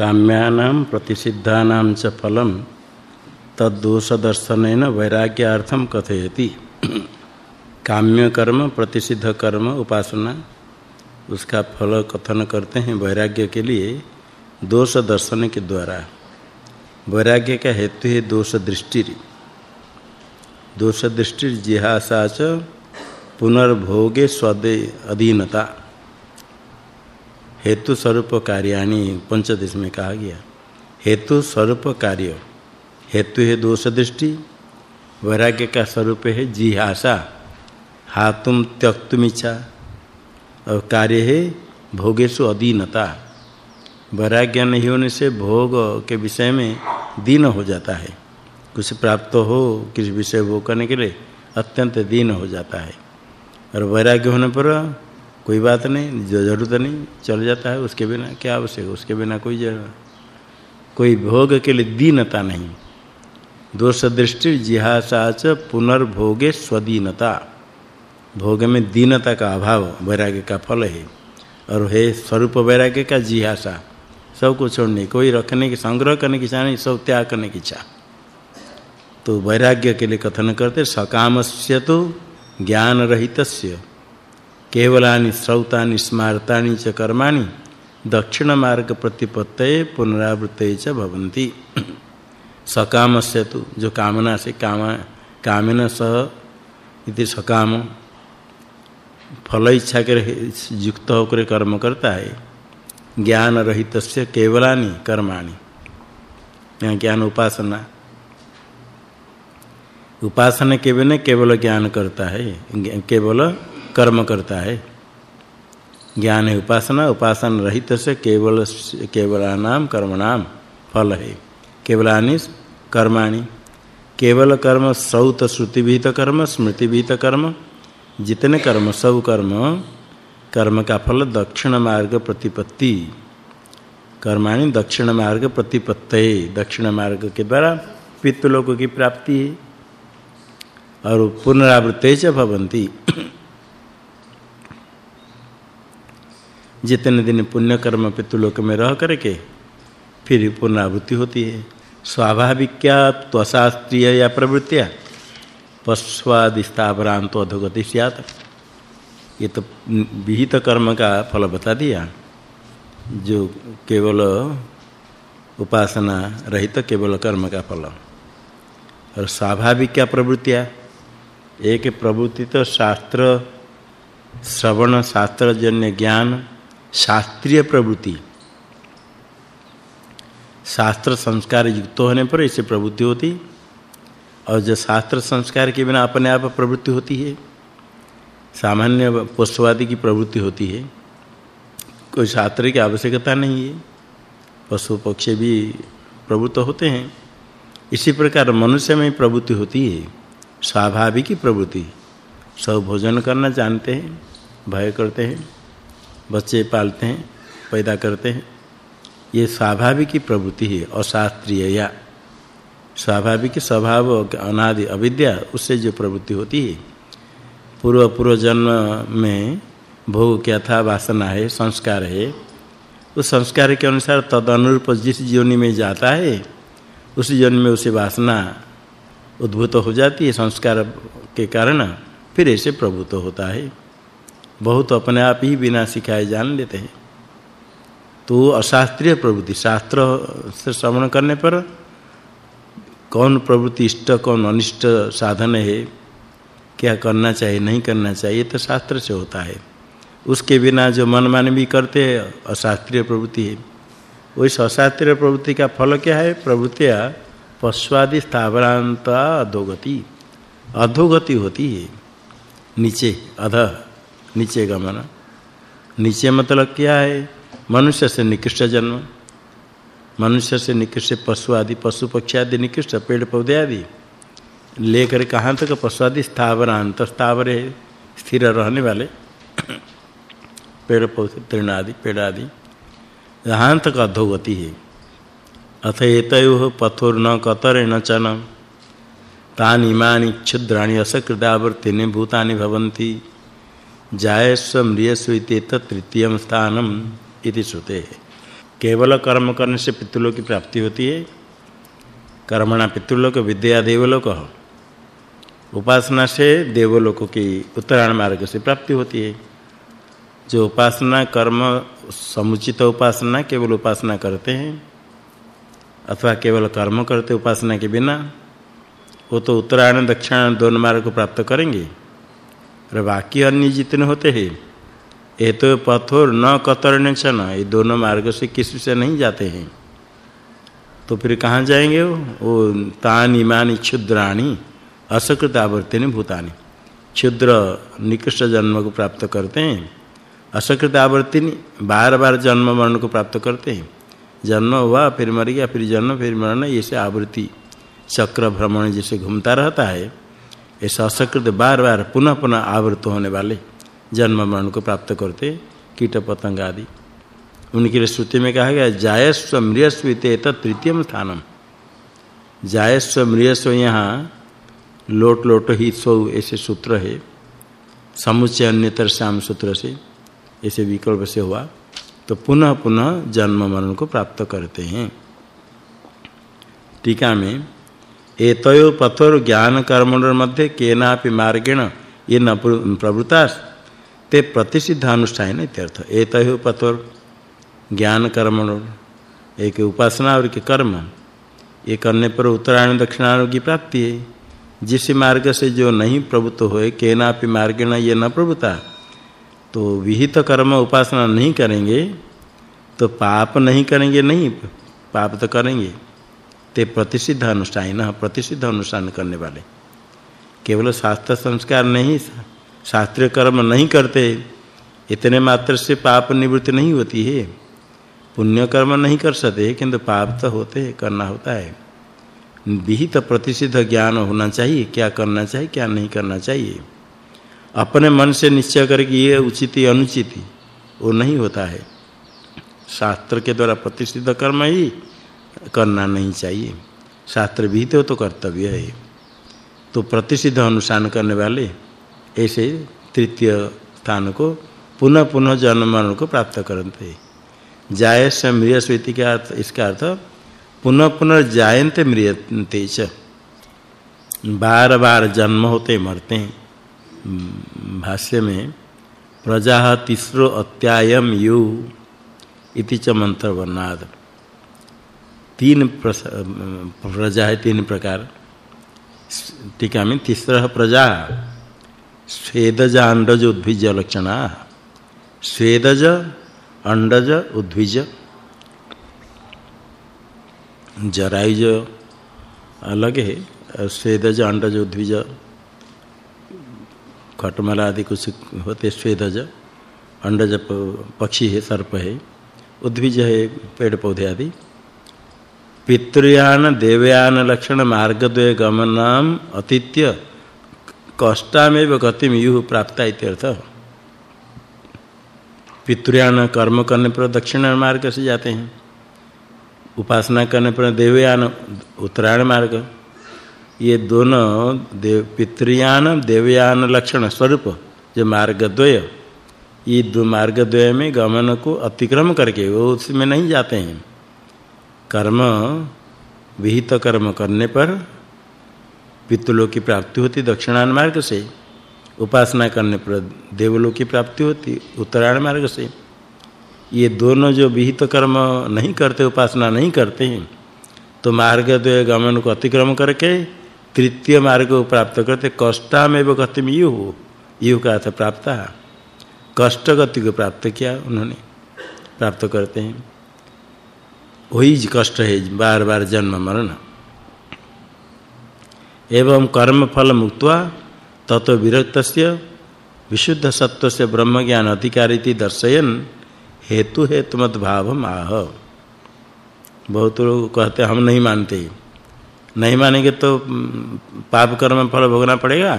काम्यानां प्रतिषिद्धानां च फलं तद्दोषदर्शनेन वैराग्यार्थम कथयति। काम्य कर्म प्रतिषिद्ध कर्म उपासना, उसका फल कथन करते हैं वैराग्य के लिए दोष दर्शन के द्वारा। वैराग्य का हेतु है दोष दृष्टि दोष दृष्टि जिहासा च पुनर्भोगे स्वदे अधीनता। हेतु स्वरूप कार्याणी पंचदश में कहा गया। हेतु स्वरूप कार्य, हेतु है दोष दृष्टि, वैराग्य का स्वरूप है जिहासा, हातुम त्यक्तुम इच्छा, और कार्य है भोगेशु अधीनता। वैराग्य नहीं होने से भोग के विषय में दीन हो जाता है। कुछ प्राप्त हो, किस विषय भोग करने के लिए अत्यंत दीन हो जाता है। और वैराग्य होने पर कोई बात नहीं, जो ज़रूरत नहीं, चल जाता है, उसके बिना क्या आवश्यक उसके बिना कोई ज़रूरत कोई भोग के लिए दीनता नहीं। दोष दृष्टि जिहासा च पुनर्भोगे स्वदीनता। भोग में दीनता का अभाव, वैराग्य का फल है। और है स्वरूप वैराग्य का जिहासा, सबको छोड़ने, कोई रखने की, संग्रह करने की इच्छा नहीं, सब त्याग करने की इच्छा। तो वैराग्य के लिए कथन करते, सकामस्य तो ज्ञान रहितस्य केवलानि श्रौतानि स्मारतानि च कर्माणि दक्षिण मार्ग प्रतिपत्तये पुनरावृत्तये च भवन्ति। सकामस्य तु जो कामना से काम कामेन सह इति सकाम फल इच्छा के युक्त होकर कर्म करता है। ज्ञान रहितस्य केवलानि कर्माणि। यहाँ ज्ञान उपासना। उपासना के बिना केवल ज्ञान करता है केवल कर्म करता है। ज्ञान है उपासना उपासना रहित से केवल केवलानाम कर्मणाम फल है। केवलानि कर्माणि। केवल कर्म श्रौत श्रुति विहित कर्म, स्मृति विहित कर्म। जितने कर्म, सब कर्म कर्म का फल दक्षिण मार्ग प्रतिपत्ति। कर्माणि दक्षिण मार्ग प्रतिपत्ते। दक्षिण मार्ग के द्वारा पितृलोक की प्राप्ति है। और पुनरावृत्ते च भवन्ति। जितने दिन पुण्य कर्म पितृलोक में रह करके, फिर पुनरावृत्ति होती है। स्वाभाविक क्या त्वशास्त्रीय या प्रवृत्तिया पश्वादि स्थावरांत अधोगति स्यात्। ये तो विहित कर्म का फल बता दिया। जो केवल उपासना रहित तो केवल कर्म का फल। और स्वाभाविक क्या प्रवृत्तियाँ, एक प्रवृत्ति तो शास्त्र, श्रवण, शास्त्रजन्य ज्ञान शास्त्रीय प्रवृत्ति। शास्त्र संस्कार युक्त होने पर ऐसे प्रवृत्ति होती। और जो शास्त्र संस्कार के बिना अपने आप प्रवृत्ति होती है, सामान्य पशुवादी की प्रवृत्ति होती है। कोई शास्त्र की आवश्यकता नहीं है। पशु पक्षी भी प्रवृत्त होते हैं। इसी प्रकार मनुष्य में प्रवृत्ति होती है। स्वाभाविक ही प्रवृत्ति। सब भोजन करना जानते हैं, भय करते हैं। बच्चे पालते हैं, पैदा करते हैं। ये स्वाभाविक ही प्रवृत्ति है, अशास्त्रीय या स्वाभाविक स्वभाव अनादि अविद्या, उससे जो प्रवृत्ति होती है। पूर्व पूर्व जन्म में भोग क्या था, वासना है, संस्कार है। उस संस्कार के अनुसार तद अनुरूप जिस योनि में जाता है, उस योनि में उसे वासना उद्भूत हो जाती है, संस्कार के कारण फिर ऐसे प्रभुत्व होता है। बहुत अपने आप ही बिना सिखाए जान लेते हैं। तो अशास्त्रीय प्रवृत्ति, शास्त्र से श्रवण करने पर कौन प्रवृत्ति इष्ट, कौन अनिष्ट साधन है? क्या करना चाहिए, नहीं करना चाहिए तो शास्त्र से होता है। उसके बिना जो मनमानी भी करते हैं, अशास्त्रीय प्रवृत्ति है। वही अशास्त्रीय प्रवृत्ति का फल क्या है? प्रवृत्तियाँ पश्वादि स्थावरांत अधोगति। अधोगति होती है। नीचे अध नीचे गमन नीचे मतलब क्या है? मनुष्य से निकृष्ट जन्म। मनुष्य से निकृष्ट पशु आदि, पशु पक्षी आदि निकृष्ट, पेड़ पौधे आदि। लेकर कहाँ तक पशु आदि? स्थावरांत स्थावर स्थिर रहने वाले। पेड़ पौधे, तृण आदि, पेड़ आदि। यहाँ तक अधोगति है। अथ एतयो पथुर्न न चन तानि इमानि क्षुद्राणि असकृदावर्तिनि भूतानि भवन्ति। जायस्व म्रियस्व इत्येतत् तृतीयं स्थानम् इति श्रुते। केवल कर्म करने से पितृलोक की प्राप्ति होती है। कर्मणा पितृलोक, विद्या देवलोक। उपासना से देवलोक की उत्तरायण मार्ग से प्राप्ति होती है। जो उपासना, कर्म, समुचित उपासना केवल उपासना करते हैं, अथवा केवल कर्म करते उपासना के बिना, वो तो उत्तरायण दक्षिणायन दोनों मार्ग को प्राप्त करेंगे। और बाकी अन्य जितने होते हैं। ये तो पथोर न कतरने चन, ये दोनों मार्ग से किसी से नहीं जाते हैं। तो फिर कहाँ जाएँगे वो? वो तान इमानी क्षुद्राणी असकृत आवर्तिनी भूतानी। क्षुद्र निकृष्ट जन्म को प्राप्त करते हैं। असकृत आवर्तिनी बार बार जन्म मरण को प्राप्त करते हैं। जन्म हुआ, फिर मर गया, फिर जन्म, फिर मरण ऐसे आवृत्ति। चक्र भ्रमण जैसे घूमता रहता है। ऐसा असकृत बार बार पुनः पुनः आवृत होने वाले जन्म मरण को प्राप्त करते कीट पतंग आदि। उनके लिए श्रुति में कहा गया, जायस्व मृयस्व इते तृतीयम स्थानम। जायस्व मृयस्व यहाँ लोट लोट ही सौ ऐसे सूत्र है। समुच्चय अन्यतर श्याम सूत्र से ऐसे विकल्प से हुआ। तो पुनः पुनः जन्म मरण को प्राप्त करते हैं। टीका में एतयो पथोर ज्ञान कर्मणों मध्य केनापि मार्गेण ये न प्रवृत्ता ते प्रतिसिद्ध अनुष्ठान इत्यर्थ। एतयो पथोर ज्ञान कर्मणों एक उपासना और एक कर्म। ये करने पर उत्तरायण दक्षिणायन की प्राप्ति है। जिस मार्ग से जो नहीं प्रभुत्व होए, केनापि मार्गेण ये न प्रभुता तो विहित कर्म उपासना नहीं करेंगे तो पाप नहीं करेंगे, नहीं, पाप तो करेंगे। ते प्रतिसिद्ध अनुष्ठान प्रतिसिद्ध अनुष्ठान करने वाले। केवल शास्त्र संस्कार नहीं, शास्त्रीय कर्म नहीं करते, इतने मात्र से पाप निवृत्ति नहीं होती है। पुण्य कर्म नहीं कर सकते, किंतु पाप तो होते, करना होता है। विहित प्रतिसिद्ध ज्ञान होना चाहिए, क्या करना चाहिए, क्या नहीं करना चाहिए। अपने मन से निश्चय करके ये उचित, अनुचित, वो नहीं होता है। शास्त्र के द्वारा प्रतिष्ठित कर्म ही करना नहीं चाहिए। शास्त्र विहित हो तो कर्तव्य है। तो प्रतिष्ठित अनुष्ठान करने वाले ऐसे तृतीय स्थान को पुनः पुनः जन्म मरण को प्राप्त करते जाय से मृयस्वति का अर्थ, इसका अर्थ पुनः पुनः जायन्ते मृयते च। बार बार जन्म होते मरते हैं। भाष्य में प्रजा तीसरो अत्यायम यु इति च मंत्र वर्णाद तीन प्रजा है, तीन प्रकार। टीका में तीसरा प्रजा। स्वेदज, अंडज, उद्भिज, लक्षणा। स्वेदज, अंडज, उद्भिज। जरायुज अलग है, स्वेदज, अंडज, उद्भिज। खटमला आदि कुछ होते स्वेदज। अंडज पक्षी है, सर्प है। उद्भिज है पेड़ पौधे आदि। पितृयान, देवयान लक्षण मार्गद्वय गमनम अतिथ्य कष्टामेव गतिम यु प्राप्ता इत्यर्थ पितृयान कर्म करने पर दक्षिण मार्ग से जाते हैं। उपासना करने पर देवयान, उत्तरायण मार्ग। ये दोनों देव, पितृयान, देवयान लक्षण स्वरूप, जो मार्गद्वय, ये दो मार्गद्वय में गमन को अतिक्रम करके वो उसमें नहीं जाते हैं। कर्म, विहित कर्म करने पर पितृलोक की प्राप्ति होती दक्षिणायन मार्ग से, उपासना करने पर देवलोक की प्राप्ति होती उत्तरायण मार्ग से। ये दोनों जो विहित कर्म नहीं करते, उपासना नहीं करते हैं तो मार्गद्वय गमन को अतिक्रम करके तृतीय मार्ग को प्राप्त करते, कष्टामेव गति में यु यु का अर्थ प्राप्त कष्ट गति को प्राप्त किया उन्होंने, प्राप्त करते हैं। वही कष्ट है बार बार जन्म मरण। एवं कर्म फल मुक्त्वा ततो विरक्तस्य विशुद्ध सत्व से ब्रह्म ज्ञान अधिकारिति दर्शयन हेतु हेतुमत भाव आह। बहुत लोग कहते हम नहीं मानते। नहीं मानेंगे तो पाप कर्म फल भोगना पड़ेगा।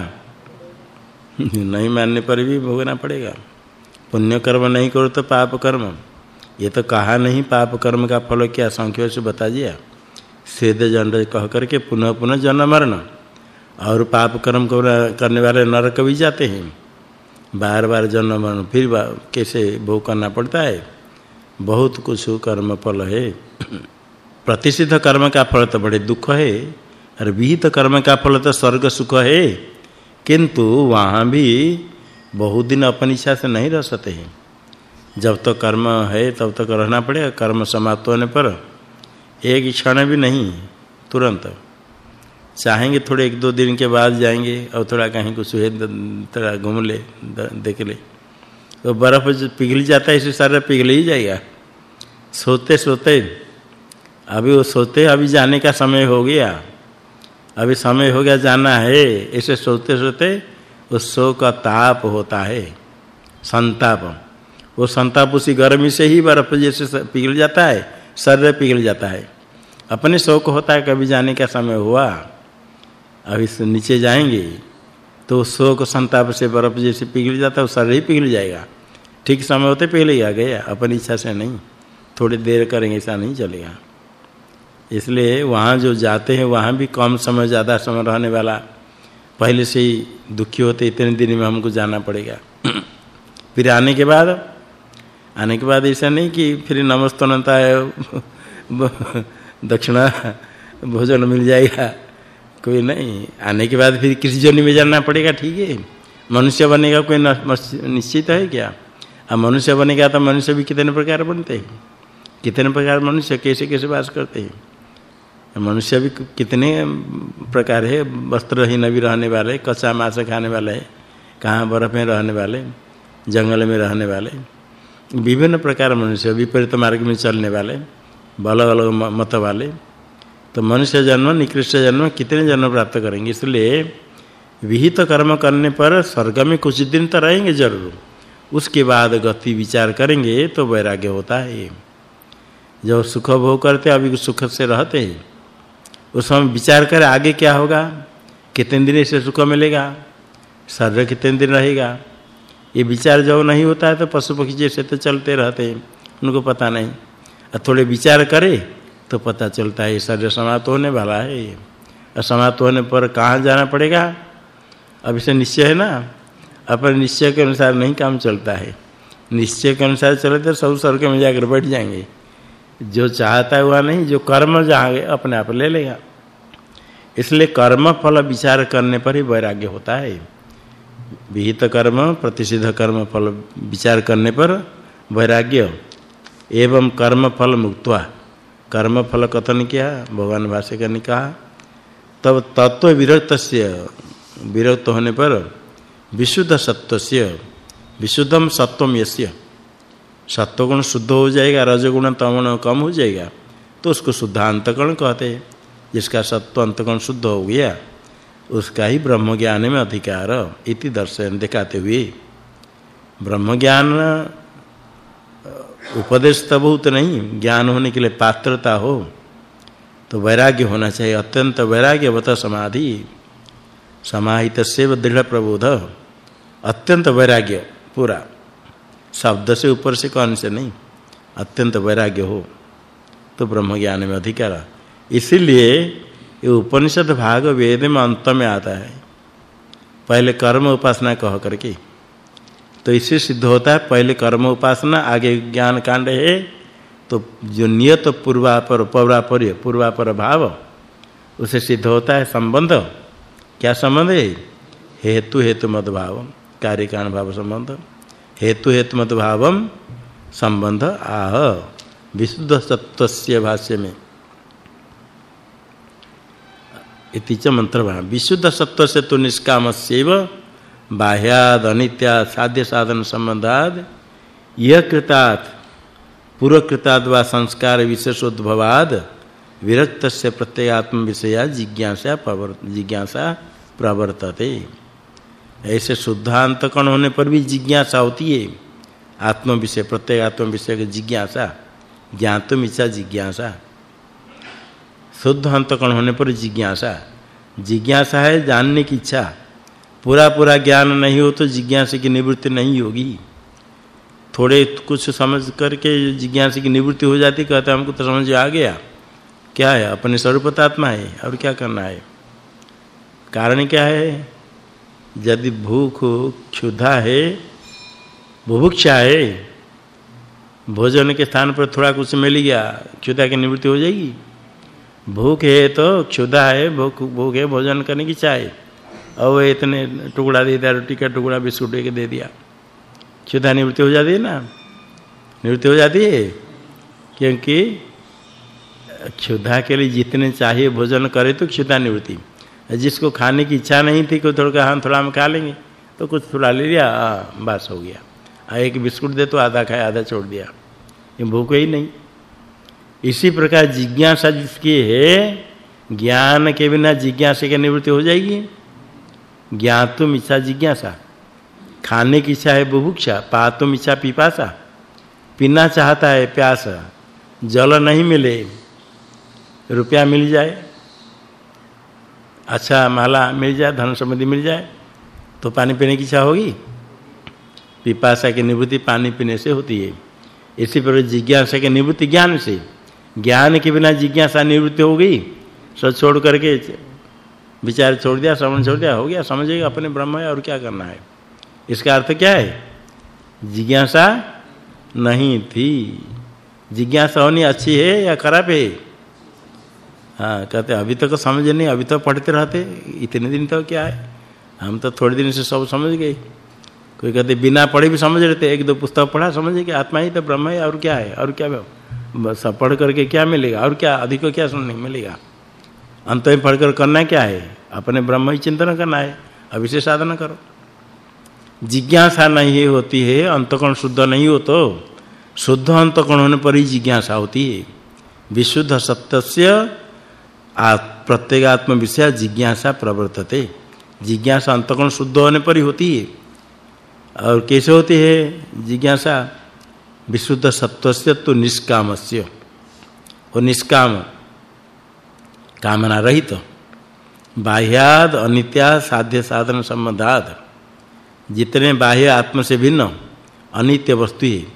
नहीं मानने पर भी भोगना पड़ेगा। पुण्य कर्म नहीं करो तो पाप कर्म। ये तो कहा नहीं, पाप कर्म का फल क्या? संख्या से बता दिया स्वेद जंड कह करके पुनः पुनः जन्म मरण। और पाप कर्म को करने वाले नरक भी जाते हैं। बार बार जन्म मरण, फिर कैसे भोग करना पड़ता है? बहुत कुछ कर्म फल है। प्रतिसिद्ध कर्म का फल तो बड़े दुख है, और विहित कर्म का फल तो स्वर्ग सुख है। किंतु वहाँ भी बहुत दिन अपनी इच्छा से नहीं रह सकते हैं। जब तक तो कर्म है, तब तक तो रहना पड़ेगा, कर्म समाप्त होने पर। एक क्षण भी नहीं, तुरंत। चाहेंगे थोड़े एक दो दिन के बाद जाएँगे, और थोड़ा कहीं कुछ है थोड़ा घूम ले, देख ले। तो बर्फ़ पिघल जाता है, इसे सारा पिघल ही जाएगा। सोते सोते, अभी वो सोते, अभी जाने का समय हो गया। अभी समय हो गया, जाना है। ऐसे सोते सोते, उस सो का ताप होता है संताप वो संताप उसी गर्मी से ही बर्फ़ जैसे पिघल जाता है शरीर पिघल जाता है। अपने शोक होता है कभी जाने का समय हुआ, अभी से नीचे जाएँगे तो शोक संताप से बर्फ़ जैसे पिघल जाता है शरीर ही पिघल जाएगा। ठीक समय होते पहले आ गया, अपनी इच्छा से नहीं, थोड़ी देर करेंगे, ऐसा नहीं चलेगा। इसलिए वहाँ जो जाते हैं, वहाँ भी कम समय, ज़्यादा समय रहने वाला, पहले से ही दुखी होते, इतने दिन में हमको जाना पड़ेगा। फिर आने के बाद आने के बाद ऐसा नहीं कि फिर नमस्तनता है, दक्षिणा भोजन मिल जाएगा। कोई नहीं, आने के बाद फिर किसी जोनी में जाना पड़ेगा, ठीक है। मनुष्य बनेगा कोई निश्चित है क्या? अब मनुष्य बनेगा तो मनुष्य भी कितने प्रकार बनते हैं? कितने प्रकार मनुष्य कैसे कैसे वास करते हैं? मनुष्य भी कितने प्रकार है? वस्त्रहीन भी रहने वाले, कच्चा मांस खाने वाले, कहाँ बर्फ़ में रहने वाले, जंगल में रहने वाले। विभिन्न प्रकार मनुष्य, विपरीत मार्ग में चलने वाले अलग अलग मत वाले तो मनुष्य जन्म, निकृष्ट जन्म, कितने जन्म प्राप्त करेंगे? इसलिए विहित कर्म करने पर स्वर्ग में कुछ दिन तो रहेंगे ज़रूर। उसके बाद गति विचार करेंगे तो वैराग्य होता है। जब सुख भोग करते अभी सुख से रहते हैं। उस समय विचार कर आगे क्या होगा? कितने दिन इसे सुख मिलेगा? शरीर कितने दिन रहेगा? ये विचार जब नहीं होता है तो पशु पक्षी जैसे तो चलते रहते हैं, उनको पता नहीं। और थोड़े विचार करे तो पता चलता है शरीर समाप्त होने वाला है और समाप्त होने पर कहाँ जाना पड़ेगा? अब इसे निश्चय है ना? अपने निश्चय के अनुसार नहीं काम चलता है। निश्चय के अनुसार चले तो सब स्वर्ग में जाकर बैठ जाएँगे। जो चाहता है वह नहीं, जो कर्म जहाँ अपने आप ले लेगा। इसलिए कर्म फल विचार करने पर ही वैराग्य होता है। विहित कर्म प्रतिषिध कर्म फल विचार करने पर वैराग्य। एवं कर्म फल मुक्तवा। कर्म फल कथन किया, भगवान भाष्य ने कहा। तब तत्व विरक्तस्य, विरक्त होने पर विशुद्ध सत्वस्य विशुद्धम सत्वम यस्य। सत्वगुण शुद्ध हो जाएगा, रजगुण तमगुण कम हो जाएगा तो उसको शुद्धांतकरण कहते हैं, जिसका सत्व अंतगुण शुद्ध हो गया। उसका ही ब्रह्म ज्ञान में अधिकार इति दर्शन दिखाते हुए। ब्रह्म ज्ञान उपदेश तो बहुत नहीं, ज्ञान होने के लिए पात्रता हो तो वैराग्य होना चाहिए, अत्यंत वैराग्यवत समाधि समाहित से दृढ़ प्रबोध, अत्यंत वैराग्य पूरा। शब्द से ऊपर से कौन से नहीं, अत्यंत वैराग्य हो तो ब्रह्म ज्ञान में अधिकार। इसीलिए ये उपनिषद भाग वेद में अंत में आता है। पहले कर्म उपासना कह करके। तो इससे सिद्ध होता है, पहले कर्म उपासना, आगे ज्ञान कांड है तो जो नियत पूर्वापर परापर पूर्वापर भाव, उसे सिद्ध होता है संबंध। क्या संबंध है? हेतु हेतु मद भाव कार्य कारण भाव संबंध। हेतु हेतु मद भावम, संबंध आह। विशुद्ध सत्वस्य भाष्य में। इति च मंत्र विशुद्ध सत्व से तो निष्काम सेव बाह्याद अनित्या साध्य साधन संबंधाद यह कृतात् वा संस्कार विशेषोद्भवाद विरक्त से प्रत्ययात्म विषया जिज्ञासा प्रवर्त जिज्ञासा प्रवर्तते। ऐसे शुद्धांत कण होने पर भी जिज्ञासा होती है। आत्म विषय प्रत्येगात्म विषय की जिज्ञासा ज्ञातुम इच्छा जिज्ञासा। शुद्ध अंतकण होने पर जिज्ञासा जिज्ञासा है, जानने की इच्छा। पूरा पूरा ज्ञान नहीं हो तो जिज्ञासा की निवृत्ति नहीं होगी। थोड़े कुछ समझ करके जिज्ञासा की निवृत्ति हो जाती, कहते हमको तो समझ आ गया। क्या है? अपने स्वरूप आत्मा है और क्या करना है? कारण क्या है? यदि भूख क्षुधा है, बुभुक्षा है, भोजन के स्थान पर थोड़ा कुछ मिल गया, क्षुधा की निवृत्ति हो जाएगी। भूख है तो क्षुधा है, भूख भूख है भोजन करने की चाहे और इतने टुकड़ा दे दिया, रोटी का टुकड़ा, बिस्कुट के दे दिया। क्षुधा निवृत्ति हो जाती है ना? निवृत्ति हो जाती है? क्योंकि क्षुधा के लिए जितने चाहिए भोजन करे तो क्षुधा निवृत्ति। जिसको खाने की इच्छा नहीं थी, कोई थोड़ा हम थोड़ा हम खा लेंगे तो कुछ थोड़ा ले लिया बस हो गया। एक बिस्कुट दे तो आधा खाया, आधा छोड़ दिया। ये भूख ही नहीं। इसी प्रकार जिज्ञासा जिसकी है, ज्ञान के बिना जिज्ञासा की निवृत्ति हो जाएगी। ज्ञातुम इच्छा जिज्ञासा। खाने की इच्छा है बुभुक्षा, पातुम इच्छा पिपासा। पीना चाहता है प्यास, जल नहीं मिले, रुपया मिल जाए। अच्छा माला मिल जाए, धन संपत्ति मिल जाए तो पानी पीने की इच्छा होगी। पिपासा की निवृत्ति पानी पीने से होती है। इसी पर जिज्ञासा की निवृत्ति ज्ञान से। ज्ञान के बिना जिज्ञासा निवृत्ति हो गई। सब छोड़ करके विचार छोड़ दिया, श्रवण छोड़ दिया, हो गया, समझेगा अपने ब्रह्म है और क्या करना है। इसका अर्थ क्या है? जिज्ञासा नहीं थी। जिज्ञासा होनी अच्छी है या खराब है? हाँ कहते अभी तक तो समझ नहीं, अभी तो पढ़ते रहते, इतने दिन तो क्या है? हम तो थोड़े दिन से सब समझ गए। कोई कहते, बिना पढ़े भी समझ लेते एक दो पुस्तक पढ़ा, समझे कि आत्मा ही तो ब्रह्म है और क्या है, और क्या बस पढ़ करके क्या मिलेगा? और क्या? अधिक क्या सुनने मिलेगा? अंत में पढ़कर करना क्या है? अपने ब्रह्म ही चिंतन करना है। अभी से साधना करो। जिज्ञासा नहीं होती है, अंतकोण शुद्ध नहीं हो तो शुद्ध अंतकोण होने पर ही जिज्ञासा होती है। विशुद्ध सत्यस्य प्रत्येगात्म विषय जिज्ञासा प्रवर्तते। जिज्ञासा अंतकोण शुद्ध होने पर ही होती है। और कैसे होती है जिज्ञासा? विशुद्ध सत्वस्य तो निष्कामस्य। वो निष्काम कामना रहित बाह्याद, अनित्या, साध्य, साधन, संबंधाद। जितने बाह्य आत्म से भिन्न, अनित्य वस्तु है,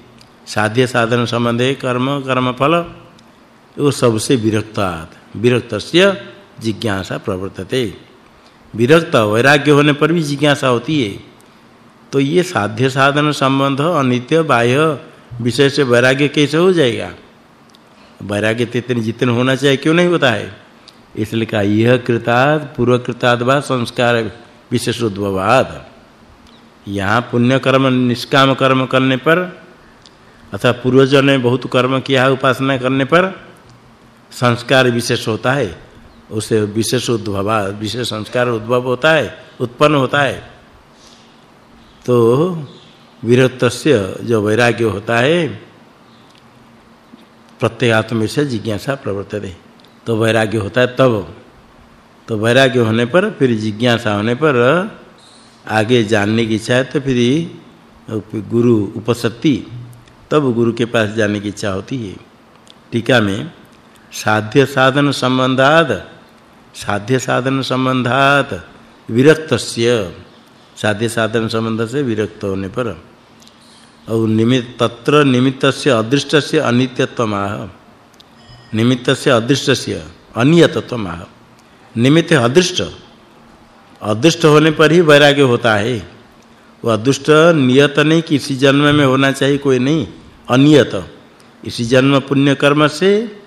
साध्य, साधन, संबंध, कर्म कर्म फल वो सबसे विरक्ताद। विरक्तस्य जिज्ञासा प्रवर्तते। विरक्त, वैराग्य होने पर भी जिज्ञासा होती है। तो ये साध्य, साधन, संबंध, अनित्य, बाह्य विषय से वैराग्य कैसे हो जाएगा? वैराग्य तितने जितने होना चाहिए, क्यों नहीं होता है? इसलिए कहा, यह कृताद पूर्व कृताद संस्कार विशेष उद्भवाद। यहाँ पुण्य कर्म निष्काम कर्म करने पर, अथवा पूर्वजों ने बहुत कर्म किया उपासना करने पर, संस्कार विशेष होता है। उसे विशेष उद्भव विशेष संस्कार उद्भव होता है, उत्पन्न होता है। तो विरक्तस्य जो वैराग्य होता है प्रत्येगात्म से जिज्ञासा प्रवर्तते। तो वैराग्य होता है तब। तो वैराग्य होने पर, फिर जिज्ञासा होने पर, आगे जानने की इच्छा है तो फिर गुरु उपसति तब गुरु के पास जाने की इच्छा होती है। टीका में, साध्य साधन संबंधात, साध्य साधन संबंधात विरक्तस्य, साध्य साधन संबंध से विरक्त होने पर। और निमित्त तत्र निमित्तस्य अदृष्टस्य अनित्यत्वमाह निमित्तस्य अदृष्टस्य अनियतत्वमाह निमित्त अदृष्ट। अदृष्ट होने पर ही वैराग्य होता है। वो अदृष्ट, नियत नहीं किसी जन्म में होना चाहिए, कोई नहीं। अनियत। इसी जन्म पुण्य कर्म से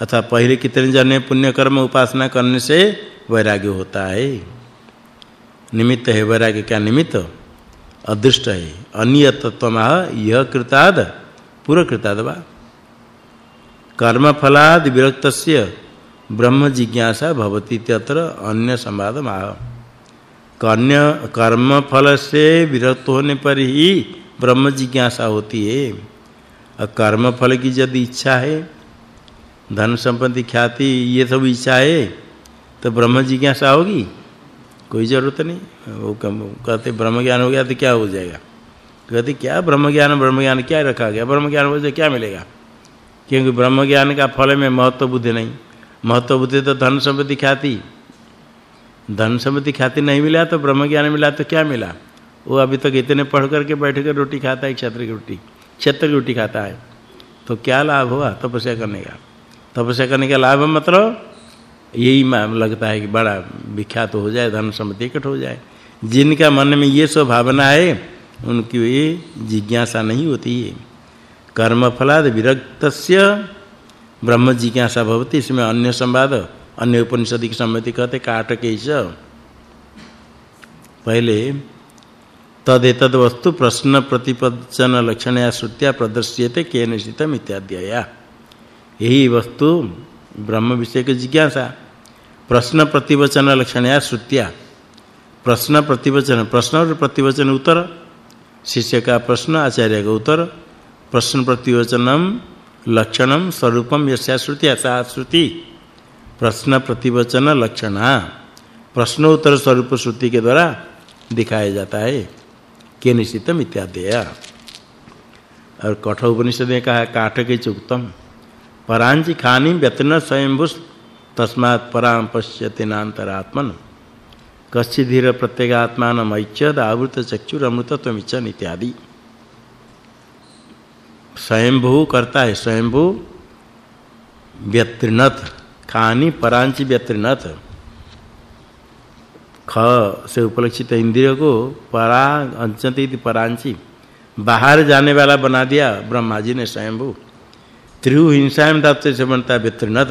अथवा पहले कितने जन्म पुण्य कर्म उपासना करने से वैराग्य होता है। निमित्त है, वैराग्य क्या निमित्त? अदृष्ट है अनियतत्वमः यह कृताद पूर्व कृताद वा? कर्म फलाद विरक्तस्य ब्रह्म जिज्ञासा भवति तत्र अन्य संवाद माह कन्य कर्म फल से विरक्त होने पर ही ब्रह्म जिज्ञासा होती है और कर्म फल की यदि इच्छा है, धन संपत्ति ख्याति ये सब इच्छा है तो ब्रह्म जिज्ञासा होगी? कोई ज़रूरत नहीं। वो कहते ब्रह्म ज्ञान हो गया तो क्या हो जाएगा? कहते क्या ब्रह्म ज्ञान ब्रह्म ज्ञान क्या रखा गया? ब्रह्म ज्ञान हो जाए क्या मिलेगा? क्योंकि ब्रह्म ज्ञान का फल में महत्व बुद्धि नहीं। महत्व बुद्धि तो धन संपत्ति ख्याति। धन संपत्ति ख्याति नहीं मिला तो ब्रह्म ज्ञान मिला तो क्या मिला? वो अभी तक इतने पढ़ करके बैठ कर रोटी खाता है क्षत्र की रोटी क्षेत्र की रोटी खाता है। तो क्या लाभ हुआ? तपस्या करने का। तपस्या करने का लाभ मतलब यही लगता है कि बड़ा विख्यात हो जाए, धन संपत्ति इकट्ठ हो जाए। जिनका मन में ये सब भावना है, उनकी ये जिज्ञासा नहीं होती है। कर्म फलाद विरक्तस्य ब्रह्म जिज्ञासा भवति। इसमें अन्य संवाद, अन्य उपनिषद की सम्मति कहते काटकेश। पहले, तदेतद वस्तु प्रश्न प्रतिपदन लक्षण या श्रुत्या प्रदर्श्यते केन स्थितम इत्याद्यया। यही वस्तु ब्रह्म विषय की जिज्ञासा। प्रश्न प्रतिवचन लक्षण या श्रुत्या। प्रश्न प्रतिवचन प्रश्न और प्रतिवचन उत्तर शिष्य का प्रश्न आचार्य का उत्तर, प्रश्न प्रतिवचनम लक्षणम स्वरूपम यस्या श्रुति सा श्रुति। प्रश्न प्रतिवचन लक्षणा प्रश्न उत्तर स्वरूप श्रुति के द्वारा दिखाया जाता है के निश्चितम इत्यादि और कठ उपनिषद ने कहा काठ के चुक्तम। परांचि खानी व्यतन स्वयंभुस तस्मात् पराम पश्यति नान्तरात्मन। कश्चिधीर प्रत्यगात्मान मैच्छद आवृत चक्षुर अमृतत्वमिच्छन इत्यादि स्वयंभू करता है, स्वयंभू व्यत्रिनथ। खानी परांचि व्यत्रिनथ। ख से उपलक्षित इंद्रिय को परा अंचति परांचि। बाहर जाने वाला बना दिया ब्रह्मा जी ने स्वयंभू। त्रिहु हिंसा में धातु से बनता व्यत्रिनथ।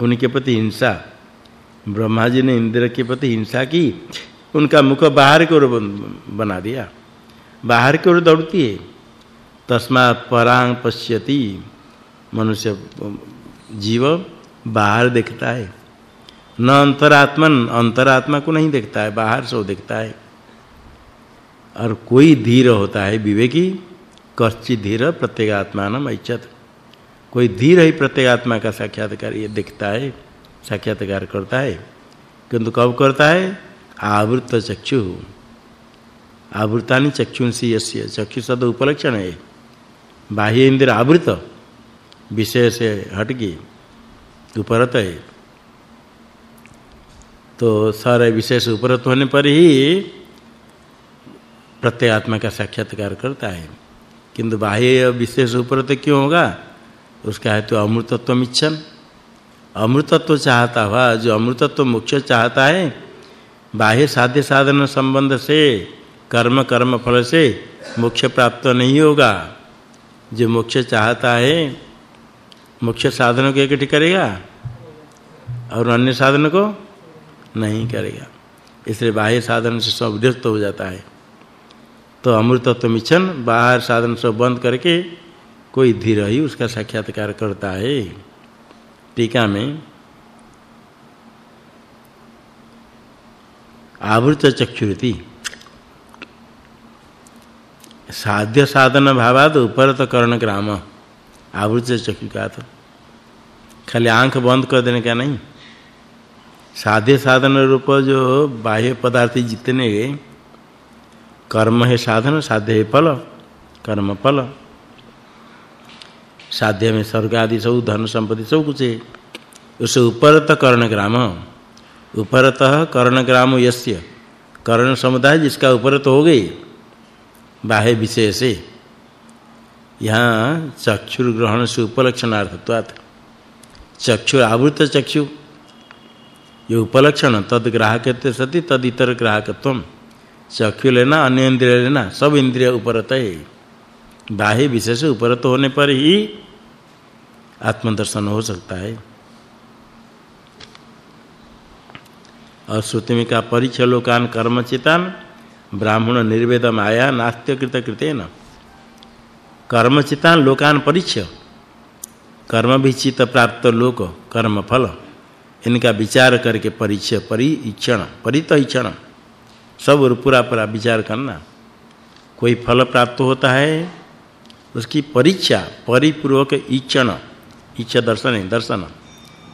उनके प्रति हिंसा ब्रह्मा जी ने इंद्र के प्रति हिंसा की, उनका मुख बाहर की ओर बना दिया। बाहर की ओर दौड़ती है। तस्मा परांग पश्यति, मनुष्य, जीव बाहर देखता है। न अंतरात्मन, अंतरात्मा को नहीं देखता है, बाहर से देखता है। और कोई धीर होता है विवेकी, कश्चित धीर प्रत्येगात्मान ऐच्छत। कोई धीर ही प्रत्येगात्मा का साक्षात्कार ये देखता है, साक्षात्कार करता है। किंतु कब करता है? आवृत चक्षु। आवृतानि चक्षुंसी यस्य। चक्षु सद उपलक्षण है। बाह्य इंद्र आवृत विषय से हट उपरत है। तो सारे से उपरत होने पर ही प्रत्येगात्मा का साक्षात्कार करता है। किंतु बाह्य विशेष उपरत क्यों होगा? उसका है तो अमृतत्व इच्छन। अमृतत्व चाहता हुआ, जो अमृतत्व मुख्य चाहता है, बाह्य साध्य साधन संबंध से, कर्म कर्म फल से मोक्ष प्राप्त नहीं होगा। जो मोक्ष चाहता है, मोक्ष साधन को इकट्ठी करेगा, और अन्य साधन को नहीं करेगा। इसलिए बाह्य साधन से सब विरक्त हो जाता है। तो अमृतत्व मिशन बाहर साधन सब बंद करके कोई धीर ही उसका साक्षात्कार करता है। टीका में आवृत चक्षुरति। साध्य साधन भावाद उपरत कर्ण ग्राम। आवृत चक्षु का तो खाली आँख बंद कर देने का नहीं। साध्य साधन रूप जो बाह्य पदार्थ जितने कर्म है साधन, साध्य है फल, कर्म फल। साध्य में स्वर्ग आदि, सब धन संपत्ति, सब कुछ है। उसे उपरत कर्ण ग्राम। उपरत कर्ण ग्राम यस्य। कर्ण समुदाय जिसका उपरत हो गई, बाह्य विषय से यहाँ चक्षुर ग्रहण से उपलक्षणार्थत्वात्। चक्षु आवृत चक्षु। ये उपलक्षण, तद ग्राहकत्व सति, तद इतर ग्राहकत्व चक्षु लेना, अन्य इंद्रिय लेना, सब इंद्रिय उपरत है। बाह्य विशेष उपरत होने पर ही आत्मदर्शन हो सकता है। और श्रुति में का परिचय लोकान कर्मचितान, ब्राह्मण निर्वेद माया नास्त्य कृत कृतेन कर्मचितान लोकान परिचय। कर्म विचित प्राप्त लोक कर्म फल इनका विचार करके परिचय परिचण परितइक्षण सब पूरा पूरा विचार करना। कोई फल प्राप्त होता है, उसकी परीक्षा, परिपूर्वक इच्छण इच्छा दर्शन है, दर्शन।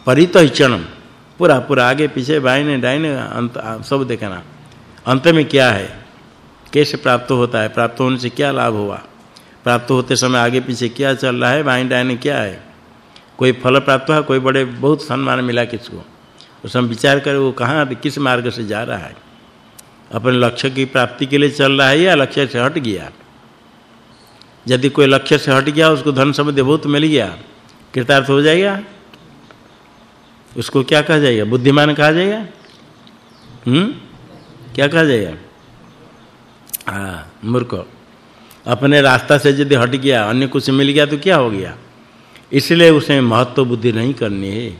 परित इच्छणम पूरा पूरा, आगे, पीछे बाएँ दाहिने अंत सब देखना। अंत में क्या है? कैसे प्राप्त होता है? प्राप्त होने से क्या लाभ हुआ? प्राप्त होते समय आगे, पीछे क्या चल रहा है? बाएँ दाहिने क्या है? कोई फल प्राप्त हुआ? कोई बड़े, बहुत सम्मान मिला किसको? उस हम विचार करें, वो कहाँ किस मार्ग से जा रहा है? अपने लक्ष्य की प्राप्ति के लिए चल रहा है या लक्ष्य से हट गया? यदि कोई लक्ष्य से हट गया, उसको धन संपत्ति बहुत मिल गया कृतार्थ हो जाएगा। उसको क्या कहा जाएगा? बुद्धिमान कहा जाएगा? हम्म? क्या कहा जाएगा? हाँ मूर्ख। अपने रास्ता से यदि हट गया, अन्य कुछ मिल गया तो क्या हो गया? इसलिए उसे महत्व बुद्धि नहीं करनी है।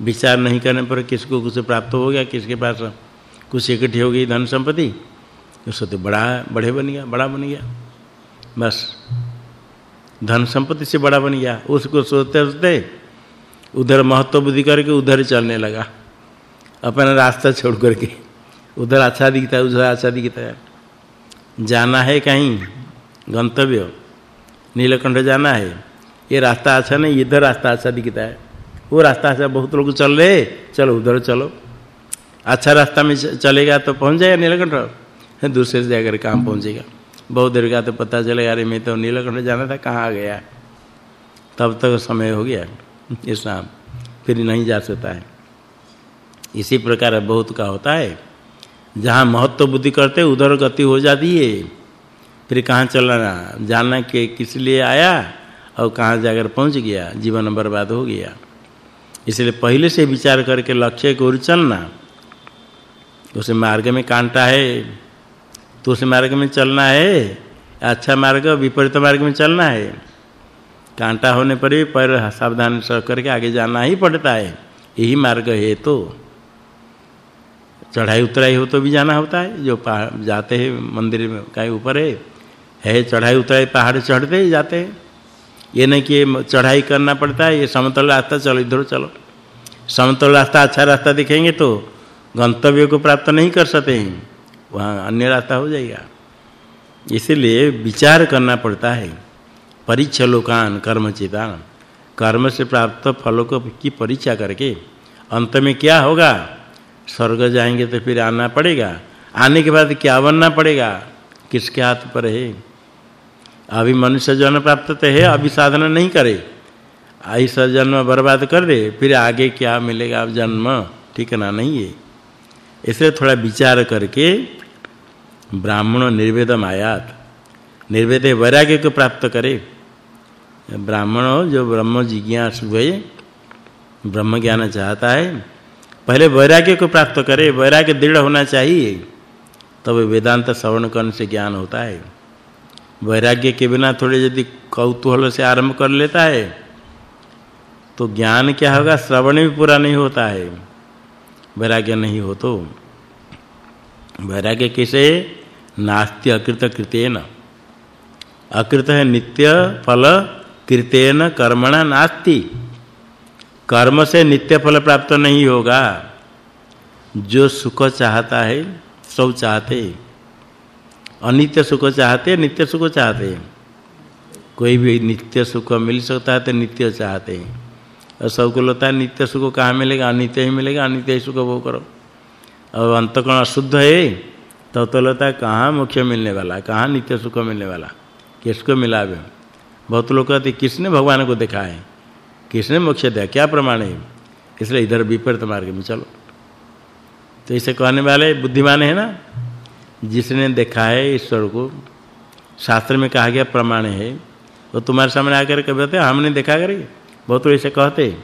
विचार नहीं करने पर किसको कुछ प्राप्त हो गया? किसके पास कुछ इकट्ठी हो गई धन संपत्ति? उससे तो बड़ा, बड़े बन गया, बड़ा बन गया। बस। धन संपत्ति से बड़ा बन गया। उसको सोचते सोचते उधर महत्व बुद्धि करके उधर चलने लगा। अपना रास्ता छोड़ करके। उधर अच्छा दिखता है उधर अच्छा दिखता। है जाना है कहीं, गंतव्य। नीलकंठ जाना है। ये रास्ता अच्छा नहीं, इधर रास्ता अच्छा दिखता है। वो रास्ता अच्छा बहुत लोग चल रहे चलो, उधर चलो। अच्छा रास्ता में चलेगा तो पहुँच जाएगा नीलकंठ। दूसरे जाकर कहाँ पहुंचेगा। बहुत देर का तो पता चलेगा अरे मैं तो नीलकंठ जाना था, कहाँ आ गया? तब तक समय हो गया इस शाम। फिर नहीं जा सकता है। इसी प्रकार बहुत का होता है। जहाँ महत्व बुद्धि करते, उधर गति हो जाती है। फिर कहाँ चलना? जानना के किस लिए आया और कहाँ जाकर पहुँच गया? जीवन बर्बाद हो गया। इसलिए पहले से विचार करके लक्ष्य को चलना, उसे मार्ग में कांटा है। तो उस मार्ग में चलना है अच्छा मार्ग, विपरीत मार्ग में चलना है। कांटा होने पर भी पैर सावधान से करके आगे जाना ही पड़ता है। यही मार्ग है तो। चढ़ाई उतराई हो तो भी जाना होता है। जो जाते हैं, मंदिर में कहीं ऊपर है है चढ़ाई उतराई, पहाड़ चढ़ते ही जाते हैं। ये नहीं कि चढ़ाई करना पड़ता है, ये समतल रास्ता, चलो इधर चलो। समतल रास्ता अच्छा रास्ता दिखेंगे तो गंतव्य को प्राप्त नहीं कर सकते हैं। वहाँ अन्य रास्ता हो जाएगा। इसलिए विचार करना पड़ता है। परिचलोकान कर्मचितान। कर्म से प्राप्त फलों को की परीक्षा करके अंत में क्या होगा? स्वर्ग जाएँगे तो फिर आना पड़ेगा। आने के बाद क्या बनना पड़ेगा? किसके हाथ पर है? अभी मनुष्य जन्म प्राप्त तो है, अभी साधना नहीं करे। ऐसा जन्म बर्बाद कर दे, फिर आगे क्या मिलेगा? अब जन्म, ठीक ना? नहीं है। इसलिए थोड़ा विचार करके ब्राह्मण निर्वेदम आयात निर्वेद वैराग्य को प्राप्त करे। ब्राह्मण जो ब्रह्म जिज्ञासु है, ब्रह्म ज्ञान चाहता है, पहले वैराग्य को प्राप्त करे। वैराग्य दृढ़ होना चाहिए, तब वेदांत श्रवण करने से ज्ञान होता है। वैराग्य के बिना थोड़े यदि कौतूहल से आरंभ कर लेता है तो ज्ञान क्या होगा? श्रवण भी पूरा नहीं होता है। वैराग्य नहीं हो तो। वैराग्य कैसे? नास्ति अकृत कृतेन। अकृत है नित्य, फल, कृतेन, कर्मणा, नास्ति। कर्म से नित्य फल प्राप्त नहीं होगा। जो सुख चाहता है, सब चाहते। अनित्य सुख चाहते, नित्य सुख चाहते। कोई भी नित्य सुख मिल सकता है तो नित्य चाहते। हैं और सबको लगता है, नित्य सुख कहाँ मिलेगा? अनित्य ही मिलेगा, अनित्य ही सुख वो करो। और अंतकरण अशुद्ध है तो तो लगता है, कहाँ मोक्ष मिलने वाला कहाँ नित्य सुख मिलने वाला किसको मिला भी बहुत लोग कहते किसने भगवान को देखा है? किसने मोक्ष दिया? क्या प्रमाण है? इसलिए इधर विपरीत मार्ग में चलो। तो इसे कहने वाले बुद्धिमान है ना? जिसने देखा है ईश्वर को, शास्त्र में कहा गया प्रमाण है, वो तुम्हारे सामने आकर कहते हमने देखा करेंगे बहुत लोग ऐसे कहते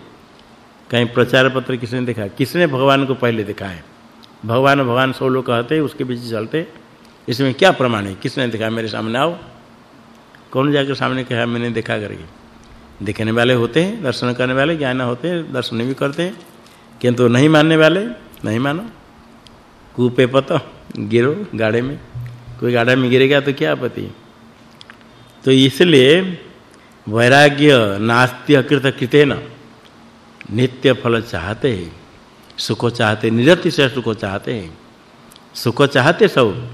कहीं प्रचार पत्र किसने देखा? किसने भगवान को पहले देखा है? भगवान भगवान सब लोग कहते उसके पीछे चलते। इसमें क्या प्रमाण है? किसने देखा? मेरे सामने आओ। कौन जाकर सामने कहा, मैंने देखा करके। देखने वाले होते हैं, दर्शन करने वाले, ज्ञान होते हैं, दर्शन भी करते हैं। किंतु नहीं मानने वाले, नहीं मानो। कूपे पतो, गिरो गाड़े में। कोई गाड़े में गिरेगा तो क्या आपत्ति तो इसलिए वैराग्य नास्ति अकृत कृतेन। नित्य फल चाहते हैं। सुख चाहते निरति से सुख चाहते हैं। सुख चाहते सब।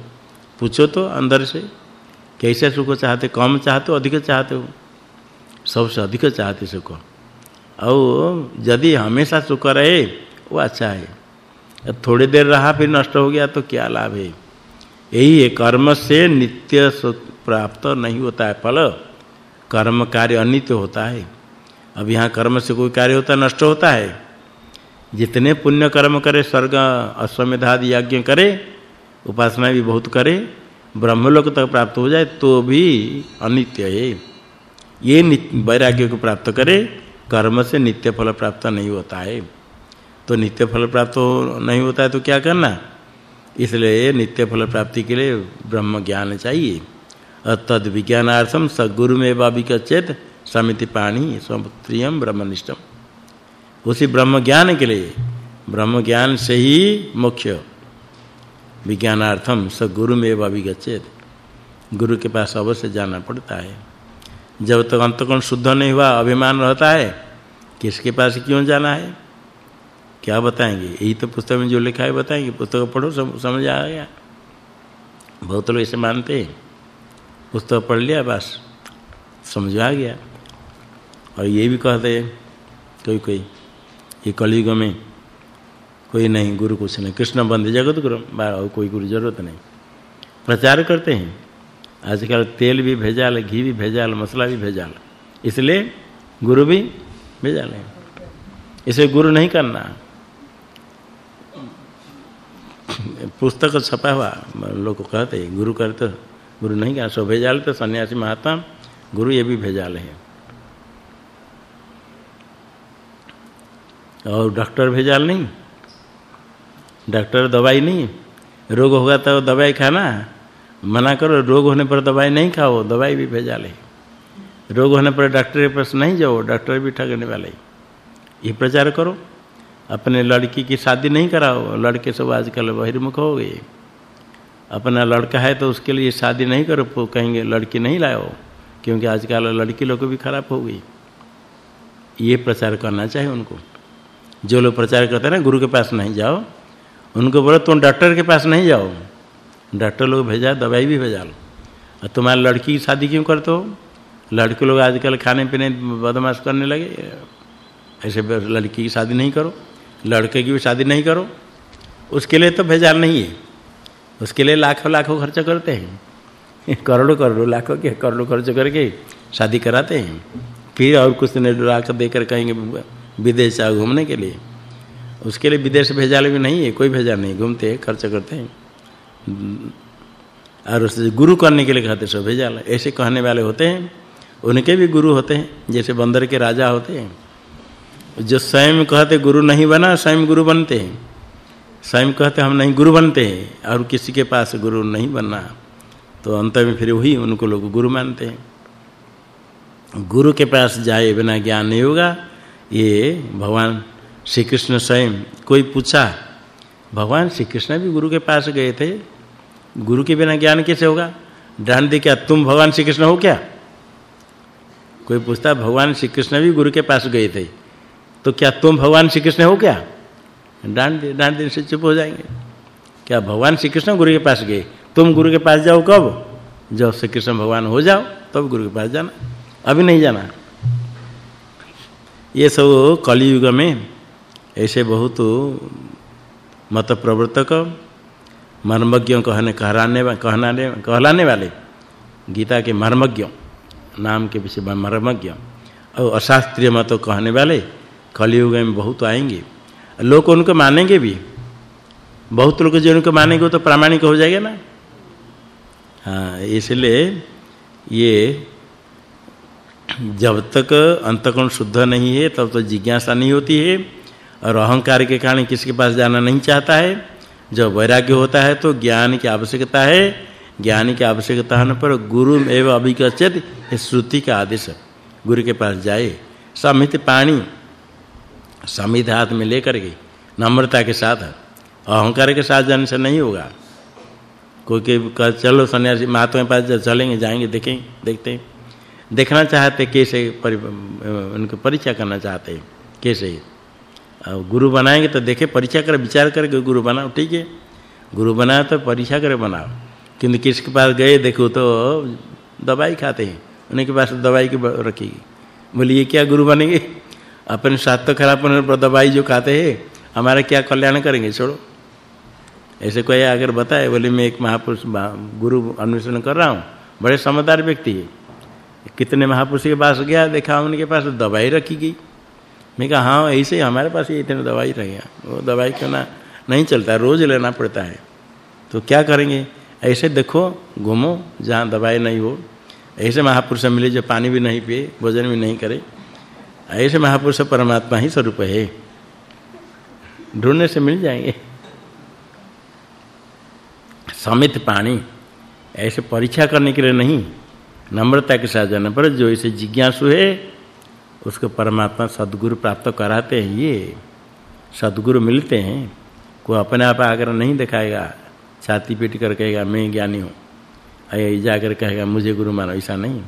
पूछो तो अंदर से, कैसे सुख चाहते, कम चाहते हो, अधिक चाहते हो? सबसे अधिक चाहते सुख। और यदि हमेशा सुख रहे, वो अच्छा है। थोड़ी देर रहा, फिर नष्ट हो गया तो क्या लाभ है? यही है, कर्म से नित्य सुख प्राप्त नहीं होता है फल। कर्म कार्य अनित्य होता है। अब यहाँ कर्म से कोई कार्य होता नष्ट होता है। जितने पुण्य कर्म करे, स्वर्ग, अश्वमेध आदि यज्ञ करे, उपासना भी बहुत करे, ब्रह्मलोक तक प्राप्त हो जाए तो भी अनित्य है। ये वैराग्य को प्राप्त करे, कर्म से नित्य फल प्राप्त नहीं होता है। तो नित्य फल प्राप्त नहीं होता है तो क्या करना? इसलिए नित्य फल प्राप्ति के लिए ब्रह्म ज्ञान चाहिए। तद विज्ञानार्थम स गुरुमेव चेत समिति पाणी स्वप्रियम ब्रह्मनिष्ठम। उसी ब्रह्म ज्ञान के लिए ब्रह्म ज्ञान से ही मुख्य विज्ञानार्थम स गुरुमेव अभिगच्छेत गुरु के पास अवश्य जाना पड़ता है। जब तक अंतकोण शुद्ध नहीं हुआ, अभिमान रहता है, किसके पास क्यों जाना है? क्या बताएँगे? यही तो पुस्तक में जो लिखा है, बताएँगे। पुस्तक पढ़ो समझ आ गया। बहुत लोग ऐसे मानते हैं। पुस्तक पढ़ लिया, बस। समझ आ गया। और ये भी कहते हैं, कोई कोई, ये कलयुग में कोई नहीं, गुरु कुछ नहीं। कृष्ण बंद जगत गुरु और कोई गुरु ज़रूरत नहीं। प्रचार करते हैं। आजकल तेल भी भेजाल, घी भी भेजाल, मसाला भी भेजाल। इसलिए गुरु भी भेजाल है। इसे गुरु नहीं करना। पुस्तक छपा हुआ, लोग कहते गुरु करते गुरु नहीं क्या सो भेजाल तो सन्यासी महात्मा, गुरु ये भी भेजाल है। और डॉक्टर भेजाल नहीं, डॉक्टर दवाई नहीं, रोग होगा तो दवाई खाना, मना करो, रोग होने पर दवाई नहीं खाओ, दवाई भी भेजा ले रोग होने पर डॉक्टर के पास नहीं जाओ, डॉक्टर भी ठगने वाले ये प्रचार करो, अपने लड़की की शादी नहीं कराओ, लड़के सब आजकल बहिर्मुख हो गए। अपना लड़का है तो उसके लिए शादी नहीं करो कहेंगे, लड़की नहीं लाओ क्योंकि आजकल लड़की लोग भी खराब हो गई। ये प्रचार करना चाहिए उनको। जो लोग प्रचार करते हैं ना, गुरु के पास नहीं जाओ, उनको बोलो, तुम डॉक्टर के पास नहीं जाओ, डॉक्टर लोग भेजा, दवाई भी भेजा लो। और तुम्हारी लड़की की शादी क्यों करते हो? लड़के लोग आजकल खाने पीने बदमाश करने लगे। ऐसे लड़की की शादी नहीं करो, लड़के की भी शादी नहीं करो, उसके लिए तो भेजाल नहीं है। उसके लिए लाखों लाखों खर्च करते हैं। करोड़ों करोड़ों लाखों के करोड़ों खर्च करके शादी कराते हैं। फिर और कुछ लाख देकर कहेंगे, विदेश जाओ घूमने के लिए। उसके लिए विदेश भेजाल भी नहीं है, कोई भेजा नहीं, घूमते हैं, खर्च करते हैं। और उसे गुरु करने के लिए कहते सो भेजा ऐसे कहने वाले होते हैं, उनके भी गुरु होते हैं, जैसे बंदर के राजा होते हैं। जो स्वयं कहते गुरु नहीं बना, स्वयं गुरु बनते हैं। स्वयं कहते हम नहीं गुरु बनते हैं, और किसी के पास गुरु नहीं बनना। तो अंत में फिर वही उनको लोग गुरु मानते हैं। गुरु के पास जाए बिना ज्ञान नहीं होगा। ये भगवान श्री कृष्ण स्वयं कोई पूछा, भगवान श्री कृष्ण भी गुरु के पास गए थे। गुरु के बिना ज्ञान कैसे होगा? डांट दे क्या तुम भगवान श्री कृष्ण हो क्या? कोई पूछता, भगवान श्री कृष्ण भी गुरु के पास गए थे। तो क्या तुम भगवान श्री कृष्ण हो क्या? डांट दे डांट देने से चुप हो जाएँगे। क्या भगवान श्री कृष्ण गुरु के पास गए? तुम गुरु के पास जाओ कब? जब श्री कृष्ण भगवान हो जाओ, तब गुरु के पास जाना। अभी नहीं जाना। ये सब कलयुग में ऐसे बहुत मत प्रवर्तक, मर्मज्ञों कहने, कहराने, कहनाने, कहलाने वाले, गीता के मर्मज्ञ, नाम के पीछे मर्मज्ञ। और अशास्त्रीय मत कहने वाले कलयुग में बहुत आएँगे। लोग उनको मानेंगे भी। बहुत लोग जो उनको मानेंगे तो प्रामाणिक हो जाएगा ना। हाँ इसलिए ये जब तक अंतकोण शुद्ध नहीं है, तब तो जिज्ञासा नहीं होती है और अहंकार के कारण किसके पास जाना नहीं चाहता है। जब वैराग्य होता है तो ज्ञान की आवश्यकता है। ज्ञान की आवश्यकता होने पर गुरु एवं अभिगच्छत श्रुति का आदेश गुरु के पास जाए। समित पाणी। समित हाथ में लेकर के नम्रता के साथ अहंकार के साथ जाने से नहीं होगा। कोई के चलो सन्यासी, महात्मा के पास चलेंगे, जाएँगे, देखें, देखते हैं। देखना चाहते कैसे उनको परीक्षा करना चाहते हैं? कैसे? और गुरु बनाएँगे तो देखे, परीक्षा कर, विचार करके गुरु बनाओ, ठीक है? गुरु बनाओ तो परीक्षा करे बनाओ। किंतु किसके पास गए, देखो तो दवाई खाते हैं। उनके पास दवाई की रखी। बोलिए, क्या गुरु बनेंगे? अपने स्वास्थ्य खराब होने पर दवाई जो खाते हैं, हमारा क्या कल्याण करेंगे छोड़ो। ऐसे कोई अगर बताए, बोले, मैं एक महापुरुष गुरु अन्वेषण कर रहा हूँ, बड़े समझदार व्यक्ति है। कितने महापुरुष के पास गया, देखा, उनके पास दवाई रखी गई। मैं कहा हाँ ऐसे हमारे पास ये इतने दवाई रह गया वो दवाई क्यों ना, नहीं चलता, रोज लेना पड़ता है। तो क्या करेंगे? ऐसे देखो, घूमो, जहाँ दवाई नहीं हो। ऐसे महापुरुष मिले जो पानी भी नहीं पिए, भोजन भी नहीं करे। ऐसे महापुरुष परमात्मा ही स्वरूप है। ढूँढने से मिल जाएँगे। समित पानी, ऐसे परीक्षा करने के लिए नहीं। नम्रता के साथ जाना पर जो इसे जिज्ञासु है, उसको परमात्मा सद्गुरु प्राप्त कराते हैं। ये सद्गुरु मिलते हैं, कोई अपने आप आकर नहीं दिखाएगा। छाती पीट कर कहेगा, मैं ज्ञानी हूँ। ऐ जाकर कहेगा, मुझे गुरु मानो। ऐसा नहीं।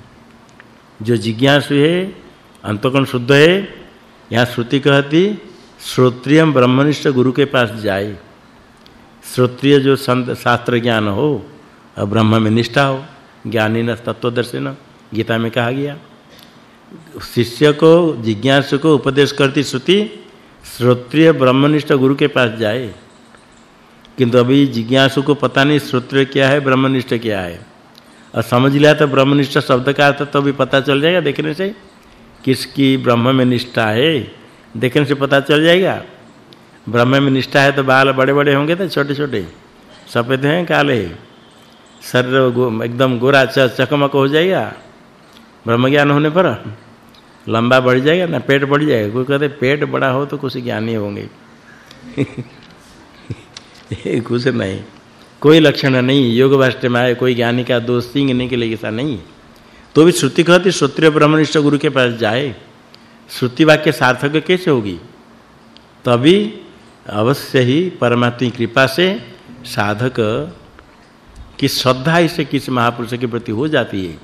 जो जिज्ञासु है अंतकोण शुद्ध है। यहाँ श्रुति कहती श्रोत्रियम ब्रह्मनिष्ठ गुरु के पास जाए। श्रोत्रिय जो संत शास्त्र ज्ञान हो और ब्रह्म में निष्ठा हो। ज्ञानी न तत्वदर्शन गीता में कहा गया। शिष्य को, जिज्ञासु को उपदेश करती श्रुति, श्रोत्रिय ब्रह्मनिष्ठ गुरु के पास जाए। किंतु अभी जिज्ञासु को पता नहीं, श्रोत्रिय क्या है, ब्रह्मनिष्ठ क्या है? और समझ लिया तो ब्रह्मनिष्ठ शब्द का अर्थ तो भी पता चल जाएगा देखने से। किसकी ब्रह्म में निष्ठा है? देखने से पता चल जाएगा। ब्रह्म में निष्ठा है तो बाल बड़े-बड़े होंगे तो छोटे-छोटे। सफ़ेद हैं, काले शरीर एकदम गोरा चकमक हो जाएगा। ब्रह्म ज्ञान होने पर लंबा बढ़ जाएगा ना, पेट बढ़ जाएगा। कोई कहते पेट बड़ा हो तो कुछ ज्ञानी होंगे। कुछ नहीं। कोई लक्षण नहीं। योग वास्ते में आए, कोई ज्ञानी का दोष सिंगने के लिए ऐसा नहीं। तो भी श्रुति कहती, श्रोत्रिय ब्रह्मनिष्ठ गुरु के पास जाए। श्रुति वाक्य सार्थक कैसे होगी? तभी अवश्य ही परमात्मा की कृपा से साधक की श्रद्धा इसे किसी महापुरुष के प्रति हो जाती है।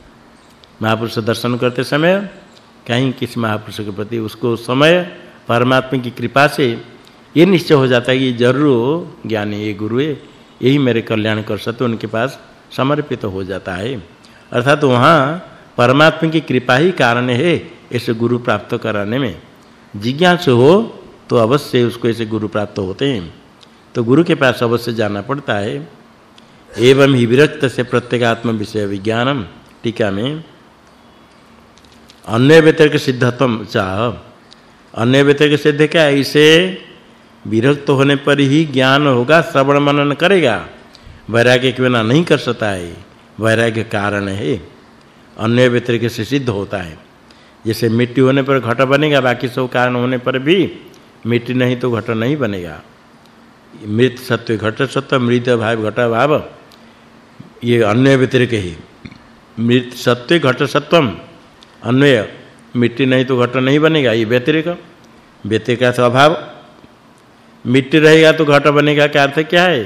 महापुरुष दर्शन करते समय, कहीं किसी महापुरुष के प्रति उसको समय, परमात्मा की कृपा से ये निश्चय हो जाता है कि ज़रूर, ज्ञानी ये गुरु है, यही मेरे कल्याण कर सकते उनके पास समर्पित तो हो जाता है। अर्थात तो वहाँ परमात्मा की कृपा ही कारण है ऐसे गुरु प्राप्त कराने में। जिज्ञासु हो तो अवश्य उसको ऐसे गुरु प्राप्त होते हैं। तो गुरु के पास अवश्य जाना पड़ता है। एवं ही विरक्त से प्रत्येगात्म विषय विज्ञानम, टीका में। अन्य व्यतिरिक्त सिद्धत्व चाह। अन्य व्यतिरिक्त सिद्ध क्या? है इसे विरक्त होने पर ही ज्ञान होगा, श्रवण मनन करेगा। वैराग्य के बिना नहीं कर सकता है। वैराग्य कारण है। अन्य व्यतिरिक्त से सिद्ध होता है। जैसे मिट्टी होने पर घट बनेगा, बाकी सब कारण होने पर भी मिट्टी नहीं तो घट नहीं बनेगा। मृत सत्व घट सत्व, मृत भाव घट भाव, ये अन्य व्यतिरिक्त ही। मृत सत्व घट सत्वम अन्वय मिट्टी नहीं तो घट नहीं बनेगा, ये व्यतिरिक्त। व्यतिरिक्त का स्वभाव, मिट्टी रहेगा तो घट बनेगा, क्या अर्थ क्या है?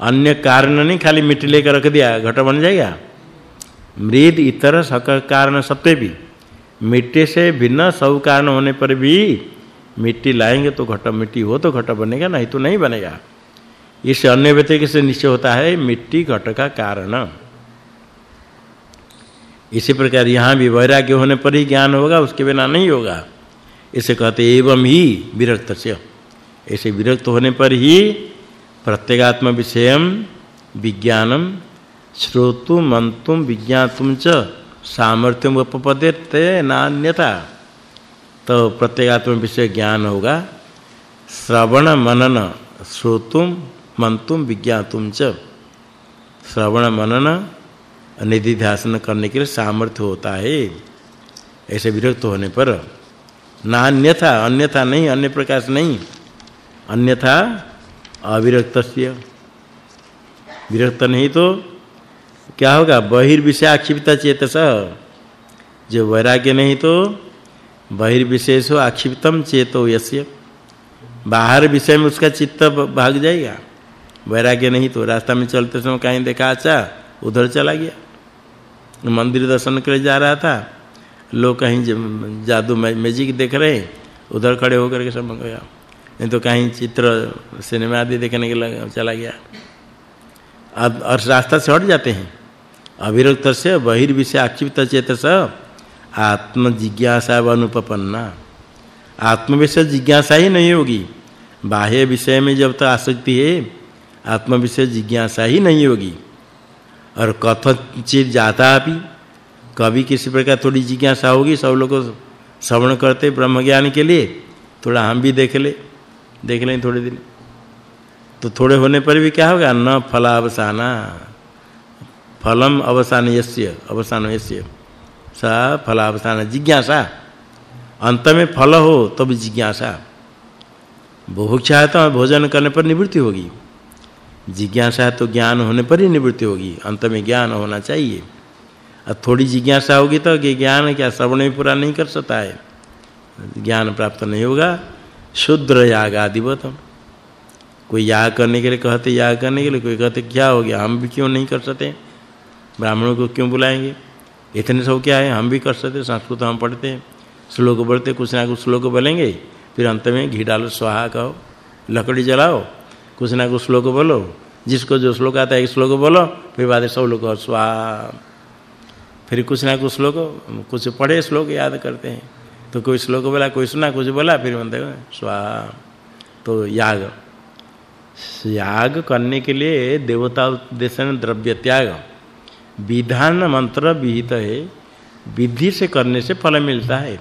अन्य कारण नहीं, खाली मिट्टी लेकर रख दिया, घट बन जाएगा। मृद, इतर सक कारण सत्य भी। मिट्टी से भिन्न सब कारण होने पर भी मिट्टी लाएँगे तो घट, मिट्टी हो तो घट बनेगा, नहीं तो नहीं बनेगा। इस अन्य व्यक्ति से निश्चय होता है मिट्टी घट का कारण। इसी प्रकार यहाँ भी वैराग्य होने पर ही ज्ञान होगा, उसके बिना नहीं होगा। इसे कहते एवं ही विरक्त से ऐसे विरक्त होने पर ही प्रत्यगात्म विषयम विज्ञानम श्रोतु मंतुम विज्ञातुम च सामर्थ्यम उपपद्यते नान्यता तो प्रत्यगात्म विषय ज्ञान होगा। श्रवण, मनन श्रोतुम मंतुम विज्ञातुम च। श्रवण, मनन निधिध्यासन करने के लिए सामर्थ्य होता है। ऐसे विरक्त होने पर नान्यथा, अन्यथा नहीं, अन्य प्रकाश नहीं। अन्यथा अविरक्तस्य। विरक्त नहीं तो क्या होगा? बहिर्विषय आक्षिप्त चेतस जो वैराग्य नहीं तो बहिर्विशेषो आक्षिप्तम चेतो यस्य। बाहर विषय में उसका चित्त भाग जाएगा। वैराग्य नहीं तो रास्ता में चलते समय कहीं देखा अच्छा उधर चला गया। मंदिर दर्शन के लिए जा रहा था। लोग कहीं जादू मैजिक देख रहे हैं। उधर खड़े होकर के सब गया। नहीं तो कहीं चित्र सिनेमा आदि देखने के लिए चला गया। अब और रास्ता से हट जाते हैं। अविरक्त से बहिर्विषय आक्षिप्त चेतस आत्म जिज्ञासा अनुपपन्ना आत्म विषय जिज्ञासा ही नहीं होगी। बाह्य विषय में जब तक आसक्ति है आत्म विषय जिज्ञासा ही नहीं होगी। और कथचित जाता भी कभी किसी प्रकार थोड़ी जिज्ञासा होगी, सब लोग श्रवण करते ब्रह्म ज्ञान के लिए, थोड़ा हम भी देख ले, देख लें थोड़े दिन। तो थोड़े होने पर भी क्या होगा? न फलावसाना। फलम अवसान यस्य अवसान यस्य सा फलावसान जिज्ञासा। अंत में फल हो तब जिज्ञासा। चाहे तो भोजन करने पर निवृत्ति होगी। जिज्ञासा तो ज्ञान होने पर ही निवृत्ति होगी। अंत में ज्ञान होना चाहिए। और थोड़ी जिज्ञासा होगी तो ज्ञान क्या श्रवण में पूरा नहीं कर सकता है। ज्ञान प्राप्त नहीं होगा। शुद्र याग आदिवत कोई याग करने के लिए कहते, याग करने के लिए कोई कहते, क्या हो गया? हम भी क्यों नहीं कर सकते? ब्राह्मणों को क्यों बुलाएँगे? इतने सब क्या है? हम भी कर सकते संस्कृत हम पढ़ते हैं। श्लोक बोलते, कुछ ना कुछ श्लोक बोलेंगे, फिर अंत में घी डालो, स्वाहा कहो लकड़ी जलाओ, कुछ ना कुछ श्लोक बोलो। जिसको जो श्लोक आता है एक श्लोक बोलो, फिर बाद सब लोग स्वाहा। फिर कुछ ना कुछ श्लोक, कुछ पढ़े श्लोक याद करते हैं। तो कोई श्लोक बोला, कोई सुना, कुछ बोला, फिर बोलते हैं स्वाहा। तो याग। याग करने के लिए देवता उद्देश्य द्रव्य त्याग। विधान मंत्र विहित है, विधि से करने से फल मिलता है।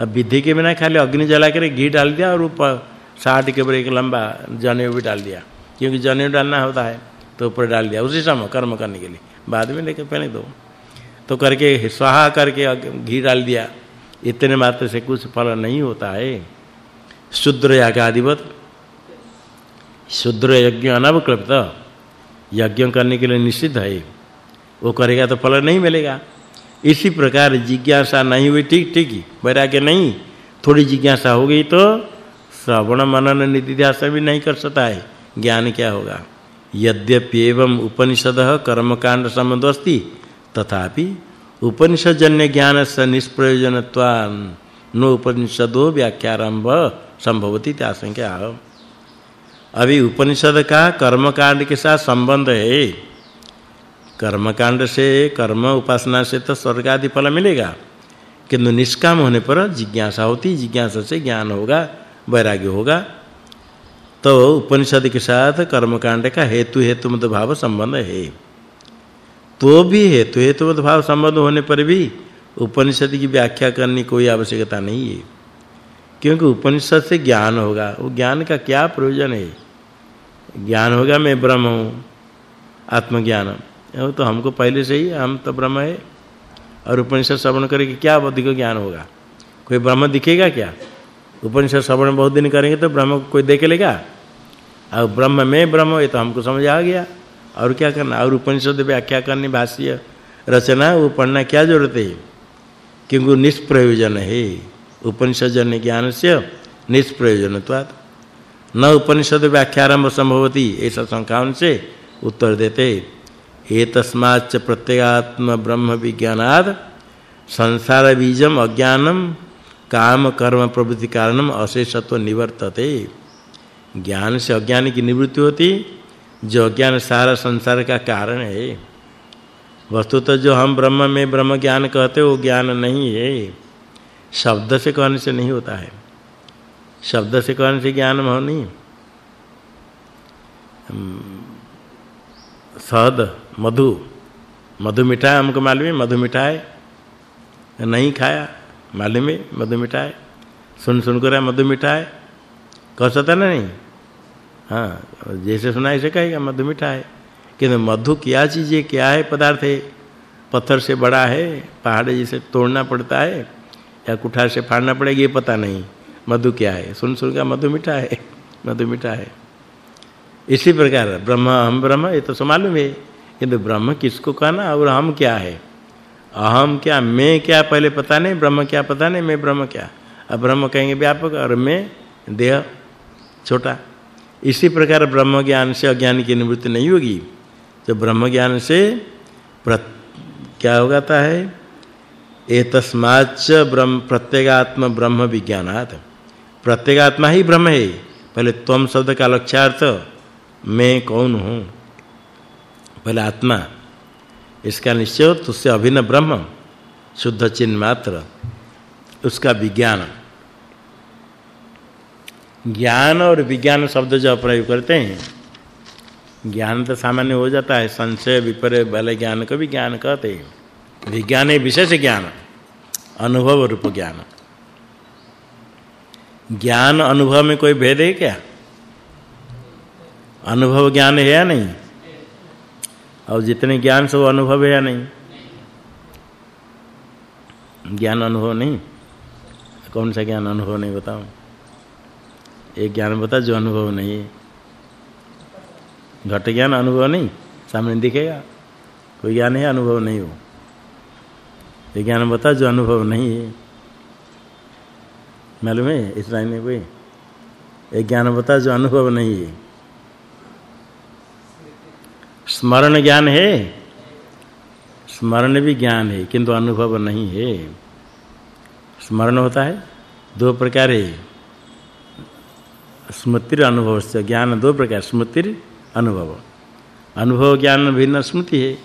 अब विधि के बिना खाली अग्नि जला कर घी डाल दिया और ऊपर साठ के ऊपर एक लंबा जनेऊ भी डाल दिया। क्योंकि जनेऊ डालना होता है तो ऊपर डाल दिया। उसी समय कर्म करने के लिए। बाद में लेकर पहले दो। तो करके स्वाहा करके घी डाल दिया। इतने मात्र से कुछ फल नहीं होता है। शुद्र यागादिवत शूद्र यज्ञ अनवकल्पित। यज्ञ करने के लिए निषिद्ध है। वो करेगा तो फल नहीं मिलेगा। इसी प्रकार जिज्ञासा नहीं हुई, ठीक ठीक ही। वैराग्य नहीं, थोड़ी जिज्ञासा हो गई तो श्रवण मनन निधिध्यासन भी नहीं कर सकता है। ज्ञान क्या होगा? यद्यपि एवं उपनिषद कर्मकांड संबंध अस्ति तथापि उपनिषदजन्य ज्ञान से निष्प्रयोजनत्वान् नो उपनिषदो व्याख्यारंभ संभवती आशंका। अभी उपनिषद का कर्मकांड के साथ संबंध है। कर्मकांड से, कर्म उपासना से तो स्वर्ग आदि फल मिलेगा। किंतु निष्काम होने पर जिज्ञासा होती, जिज्ञासा से ज्ञान होगा, वैराग्य होगा। तो उपनिषद के साथ कर्मकांड का हेतु हेतु मत भाव संबंध है। तो भी हेतु हेतु मत भाव संबंध होने पर भी उपनिषद की व्याख्या करने कोई आवश्यकता नहीं है। क्योंकि उपनिषद से ज्ञान होगा, वो ज्ञान का क्या प्रयोजन है? ज्ञान होगा मैं ब्रह्म हूँ, आत्मज्ञान। वो तो हमको पहले से ही, हम तो ब्रह्म है। और उपनिषद श्रवण करेंगे क्या बुद्धि को ज्ञान होगा? कोई ब्रह्म दिखेगा क्या? उपनिषद श्रवण बहुत दिन करेंगे तो ब्रह्म को कोई देख लेगा? और ब्रह्म में ब्रह्म है तो हमको समझ आ गया। और क्या करना? और उपनिषद व्याख्या करनी, भाष्य रचना, वो पढ़ना क्या ज़रूरत है? क्योंकि निष्प्रयोजन है। उपनिषद जन ज्ञान से निष्प्रयोजनत्वात् न उपनिषद व्याख्या व्याख्यारंभ संभवती ऐसा शंकाओं से उत्तर देते। एतस्माच्च प्रत्यगात्म ब्रह्म विज्ञानाद, संसार बीजम अज्ञानम, काम कर्म प्रवृत्ति कारणम अशेषत्व निवर्तते। ज्ञान से अज्ञान की निवृत्ति होती, जो अज्ञान सारा संसार का कारण है। वस्तुतः जो हम ब्रह्म में ब्रह्म ज्ञान कहते वो ज्ञान नहीं है। शब्द से कहने से नहीं होता है। शब्द से कहने से ज्ञान नहीं सद मधु। मधु मिठाई हमको मालूम है, मधु मिठाई। नहीं खाया, मालूम है, मधु मिठाई। सुन सुन कर मधु मिठाई। कह सकता ना नहीं? हाँ जैसे सुना ऐसे कहेगा, मधु मिठा है किंतु मधु क्या चीज़ है, क्या है पदार्थ है? पत्थर से बड़ा है, पहाड़ जैसे तोड़ना पड़ता है, या कुठार से फाड़ना पड़ेगा, ये पता नहीं। मधु क्या है? सुन सुन का मधु मिठा है मधु मिठा है इसी प्रकार, ब्रह्म, हम ब्रह्म, ये तो मालूम है। किंतु ब्रह्म किसको कहना और हम क्या है? अहम क्या, मैं क्या? पहले पता नहीं, ब्रह्म क्या पता नहीं, मैं ब्रह्म क्या? अब ब्रह्म कहेंगे व्यापक और मैं देह छोटा। इसी प्रकार ब्रह्म ज्ञान से अज्ञान की निवृत्ति नहीं होगी। तो ब्रह्म ज्ञान से क्या होगाता है? एतस्माच्च ब्रह्म प्रत्यगात्म ब्रह्म विज्ञानात्। प्रत्यगात्मा ही ब्रह्म है। पहले त्वम शब्द का लक्ष्यार्थ, मैं कौन हूँ? पहले आत्मा, इसका निश्चय तुझसे अभिन्न ब्रह्म, शुद्ध चिन्ह मात्र, उसका विज्ञान। ज्ञान और विज्ञान शब्द जो प्रयोग करते हैं, ज्ञान तो सामान्य हो जाता है, संशय, विपर्य वाले ज्ञान को भी ज्ञान कहते हैं। विज्ञान है विशेष ज्ञान, अनुभव रूप ज्ञान। ज्ञान अनुभव में कोई भेद है क्या? अनुभव ज्ञान है या नहीं? और जितने ज्ञान सब अनुभव है या नहीं? ज्ञान अनुभव नहीं? कौन सा ज्ञान अनुभव नहीं बताओ एक ज्ञान बता, जो अनुभव नहीं है। घट ज्ञान अनुभव नहीं? सामने दिखेगा। कोई ज्ञान है, अनुभव नहीं हो। ये ज्ञान बता, जो अनुभव नहीं है। मालूम है? इस लाइन में कोई? एक ज्ञान बता, जो अनुभव नहीं है। स्मरण ज्ञान है? स्मरण भी ज्ञान है, किंतु अनुभव नहीं है। स्मरण होता है? दो प्रकार है। स्मृति अनुभव से ज्ञान, दो प्रकार स्मृति अनुभव। अनुभव ज्ञान भिन्न स्मृति है।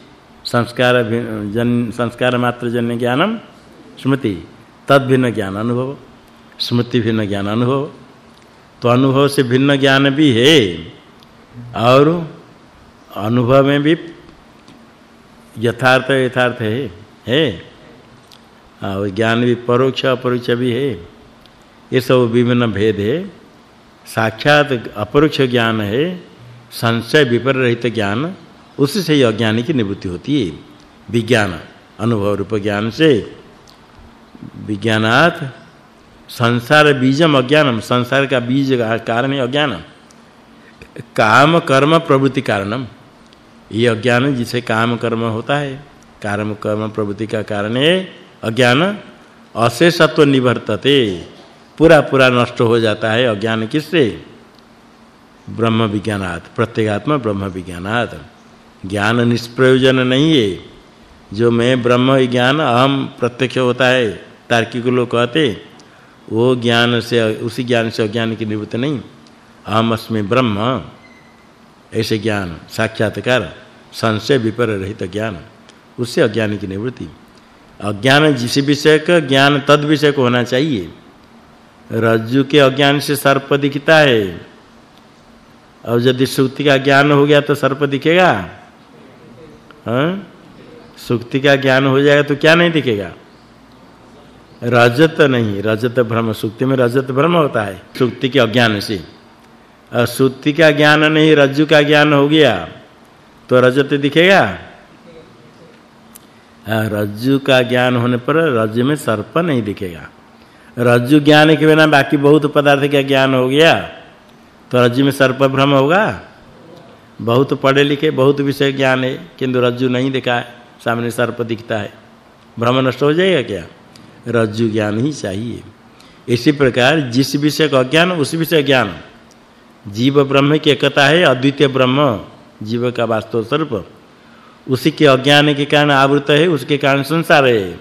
संस्कार जन, संस्कार मात्र जन्य ज्ञानम स्मृति। तद भिन्न ज्ञान अनुभव, स्मृति भिन्न ज्ञान अनुभव। तो अनुभव से भिन्न ज्ञान भी है। और अनुभव में भी यथार्थ यथार्थ है है? और ज्ञान भी परोक्ष, अपरोक्ष भी है। ये सब विभिन्न भेद है। साक्षात अपरोक्ष ज्ञान है, संशय विपर रहित ज्ञान उससे ही अज्ञानी की निवृत्ति होती है। विज्ञान, अनुभव रूप ज्ञान से। विज्ञानात संसार बीजम अज्ञानम, संसार का बीज का कारण है अज्ञान। काम, कर्म, प्रवृत्ति कारणम। ये अज्ञान जिसे काम कर्म होता है। कर्म कर्म प्रवृत्ति का कारण है अज्ञान। अशेषत्व निवर्तते। पूरा पूरा नष्ट हो जाता है अज्ञान किससे? ब्रह्म विज्ञानात, प्रत्येगात्मा ब्रह्म विज्ञानात। ज्ञान निष्प्रयोजन नहीं है। जो मैं ब्रह्म ज्ञान, अहम प्रत्यक्ष होता है, तार्किक लोग कहते वो ज्ञान से, उसी ज्ञान से अज्ञान की निवृत्ति नहीं। अहम अस्मि ब्रह्म। ऐसे ज्ञान, साक्षात्कार, संशय विपर रहित ज्ञान, उससे अज्ञान की निवृत्ति। अज्ञान जिस विषय का ज्ञान तद विषय को होना चाहिए। रज्जु के अज्ञान से सर्प दिखता है। और यदि सुक्ति का ज्ञान हो गया तो सर्प दिखेगा? हाँ? सुक्ति का ज्ञान हो जाएगा तो क्या नहीं दिखेगा? रजत नहीं। रजत भ्रम सुक्ति में रजत भ्रम होता है, सुक्ति के अज्ञान से। और का ज्ञान नहीं, रज्जु का ज्ञान हो गया तो रजत दिखेगा? रज्जु का ज्ञान होने पर रज्जु में सर्प नहीं दिखेगा। रज्जु ज्ञान के बिना बाकी बहुत पदार्थ का ज्ञान हो गया तो रज्जु में सर्प भ्रम होगा? बहुत पढ़े लिखे, बहुत विषय ज्ञान है, किंतु रज्जु नहीं दिखा है सामने सर्प दिखता है। भ्रम नष्ट हो जाएगा क्या? रज्जु ज्ञान ही चाहिए। इसी प्रकार जिस विषय का ज्ञान, उस विषय ज्ञान। जीव ब्रह्म की एकता है, अद्वितीय ब्रह्म, जीव का वास्तव स्वरूप। उसी के अज्ञान के कारण आवृत है, उसके कारण संसार है।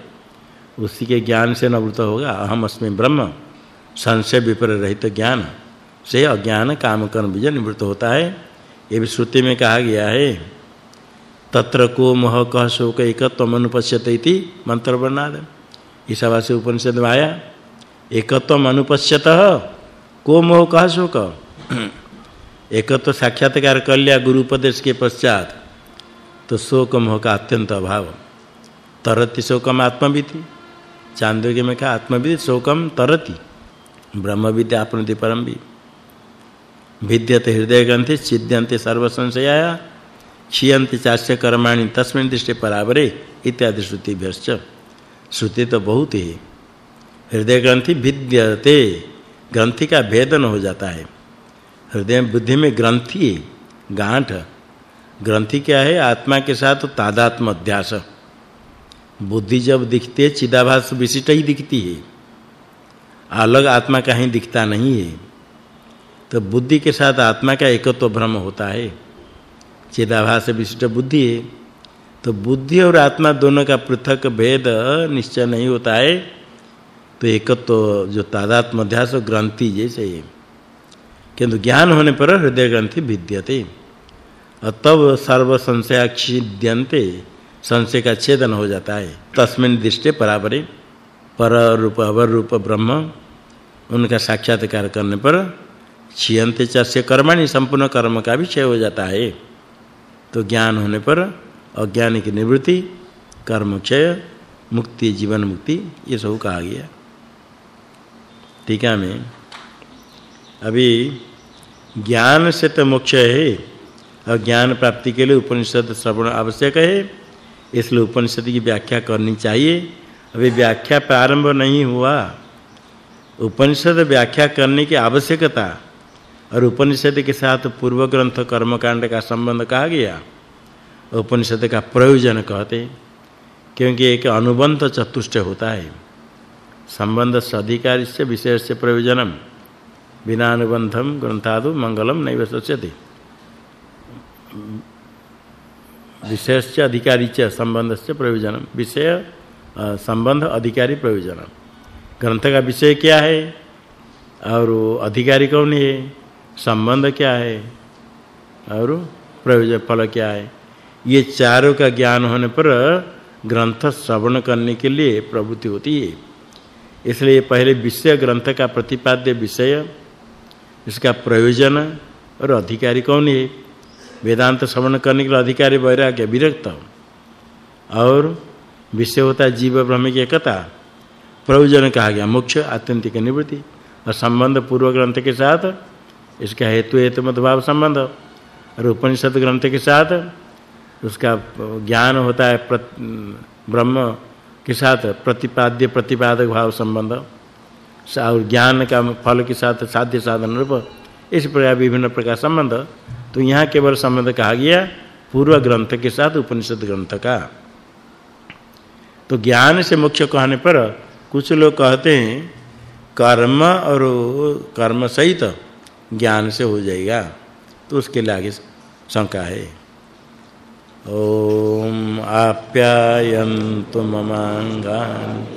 उसी के ज्ञान से नवृत होगा, अहम अस्मि ब्रह्म। संशय विपर रहित ज्ञान से अज्ञान काम कर्म विजय निवृत्त होता है। ये भी श्रुति में कहा गया है। तत्र को मोह कह शोक एकत्व अनुपश्यते इति मंत्र वर्णाद। ईशावासी उपनिषद में आया एकत्व अनुपश्यत को मोह कह शोक? एकत्व साक्षात्कार कर लिया, गुरु उपदेश के पश्चात तो शोक मोह का अत्यंत अभाव। तरति शोकम आत्मविति चांदोग्य में कहा आत्मविद शोकम तरति। ब्रह्मविद आपनति परम भी विद्यते हृदय ग्रंथि छिद्यन्ते सर्व संशयाया क्षीयन्ति चास्य कर्माणि, तस्मिन् दृष्टि परावरे, इत्यादि श्रुति भ्यश्च श्रुति तो बहुत ही। हृदय ग्रंथि विद्यते। ग्रंथि का भेदन हो जाता है। हृदय बुद्धि में ग्रंथि गांठ। ग्रंथि क्या है? आत्मा के साथ तादात्म अध्यास। बुद्धि जब दिखती चिदाभास विशिष्ट ही दिखती है। अलग आत्मा कहीं दिखता नहीं है। तो बुद्धि के साथ आत्मा का एकत्व भ्रम होता है। चिदाभास विशिष्ट बुद्धि है। तो बुद्धि और आत्मा दोनों का पृथक भेद निश्चय नहीं होता है। तो एकत्व जो तादात्म अध्यास ग्रंथि जैसे है। किंतु ज्ञान होने पर हृदय ग्रंथि विद्यते तब सर्व क्षिद्यन्ते संशय का छेदन हो जाता है। तस्मिन दृष्टि परापरे पर रूप अवर रूप ब्रह्म, उनका साक्षात्कार करने पर क्षीयन्ते चस्य कर्माणि, संपूर्ण कर्म का भी क्षय हो जाता है। तो ज्ञान होने पर अज्ञान की निवृत्ति कर्म क्षय मुक्ति, जीवन मुक्ति, ये सब कहा गया। टीका में अभी ज्ञान से तो मोक्ष है, और ज्ञान प्राप्ति के लिए उपनिषद श्रवण आवश्यक है। इसलिए उपनिषद की व्याख्या करनी चाहिए। अभी व्याख्या प्रारंभ नहीं हुआ। उपनिषद व्याख्या करने की आवश्यकता और उपनिषद के साथ पूर्व ग्रंथ कर्मकांड का संबंध कहा गया, उपनिषद का प्रयोजन कहते, क्योंकि एक अनुबंध चतुष्ट होता है। संबंध से अधिकारी से विशेष से प्रयोजनम। बिना अनुबंधम ग्रंथादु मंगलम नैव सच्यते से अधिकारी च संबंध से प्रयोजनम विषय संबंध अधिकारी प्रयोजन। ग्रंथ का विषय क्या है? और अधिकारी कौन है? संबंध क्या है? और प्रयोजन फल क्या है? ये चारों का ज्ञान होने पर ग्रंथ श्रवण करने के लिए प्रवृत्ति होती है। इसलिए पहले विषय ग्रंथ का प्रतिपाद्य विषय इसका प्रयोजन और अधिकारी कौन है? वेदांत श्रवण करने के लिए अधिकारी वैराग्य, विरक्त और विषय होता है जीव ब्रह्म की एकता। प्रयोजन कहा गया, मोक्ष, आत्यंतिक निवृत्ति। और संबंध पूर्व ग्रंथ के साथ, इसका हेतु हेतु मत संबंध। और उपनिषद ग्रंथ के साथ, उसका ज्ञान होता है ब्रह्म के साथ प्रतिपाद्य, प्रतिपादक भाव संबंध। और ज्ञान का फल के साथ साध्य साधन रूप, इस प्रकार विभिन्न प्रकार संबंध। तो यहाँ केवल संबंध कहा गया, पूर्व ग्रंथ के साथ उपनिषद ग्रंथ का। तो ज्ञान से मुख्य कहने पर कुछ लोग कहते हैं, कर्म और कर्म सहित ज्ञान से हो जाएगा। तो उसके लिए आगे शंका है। ओम आप्यायन्तु ममांगान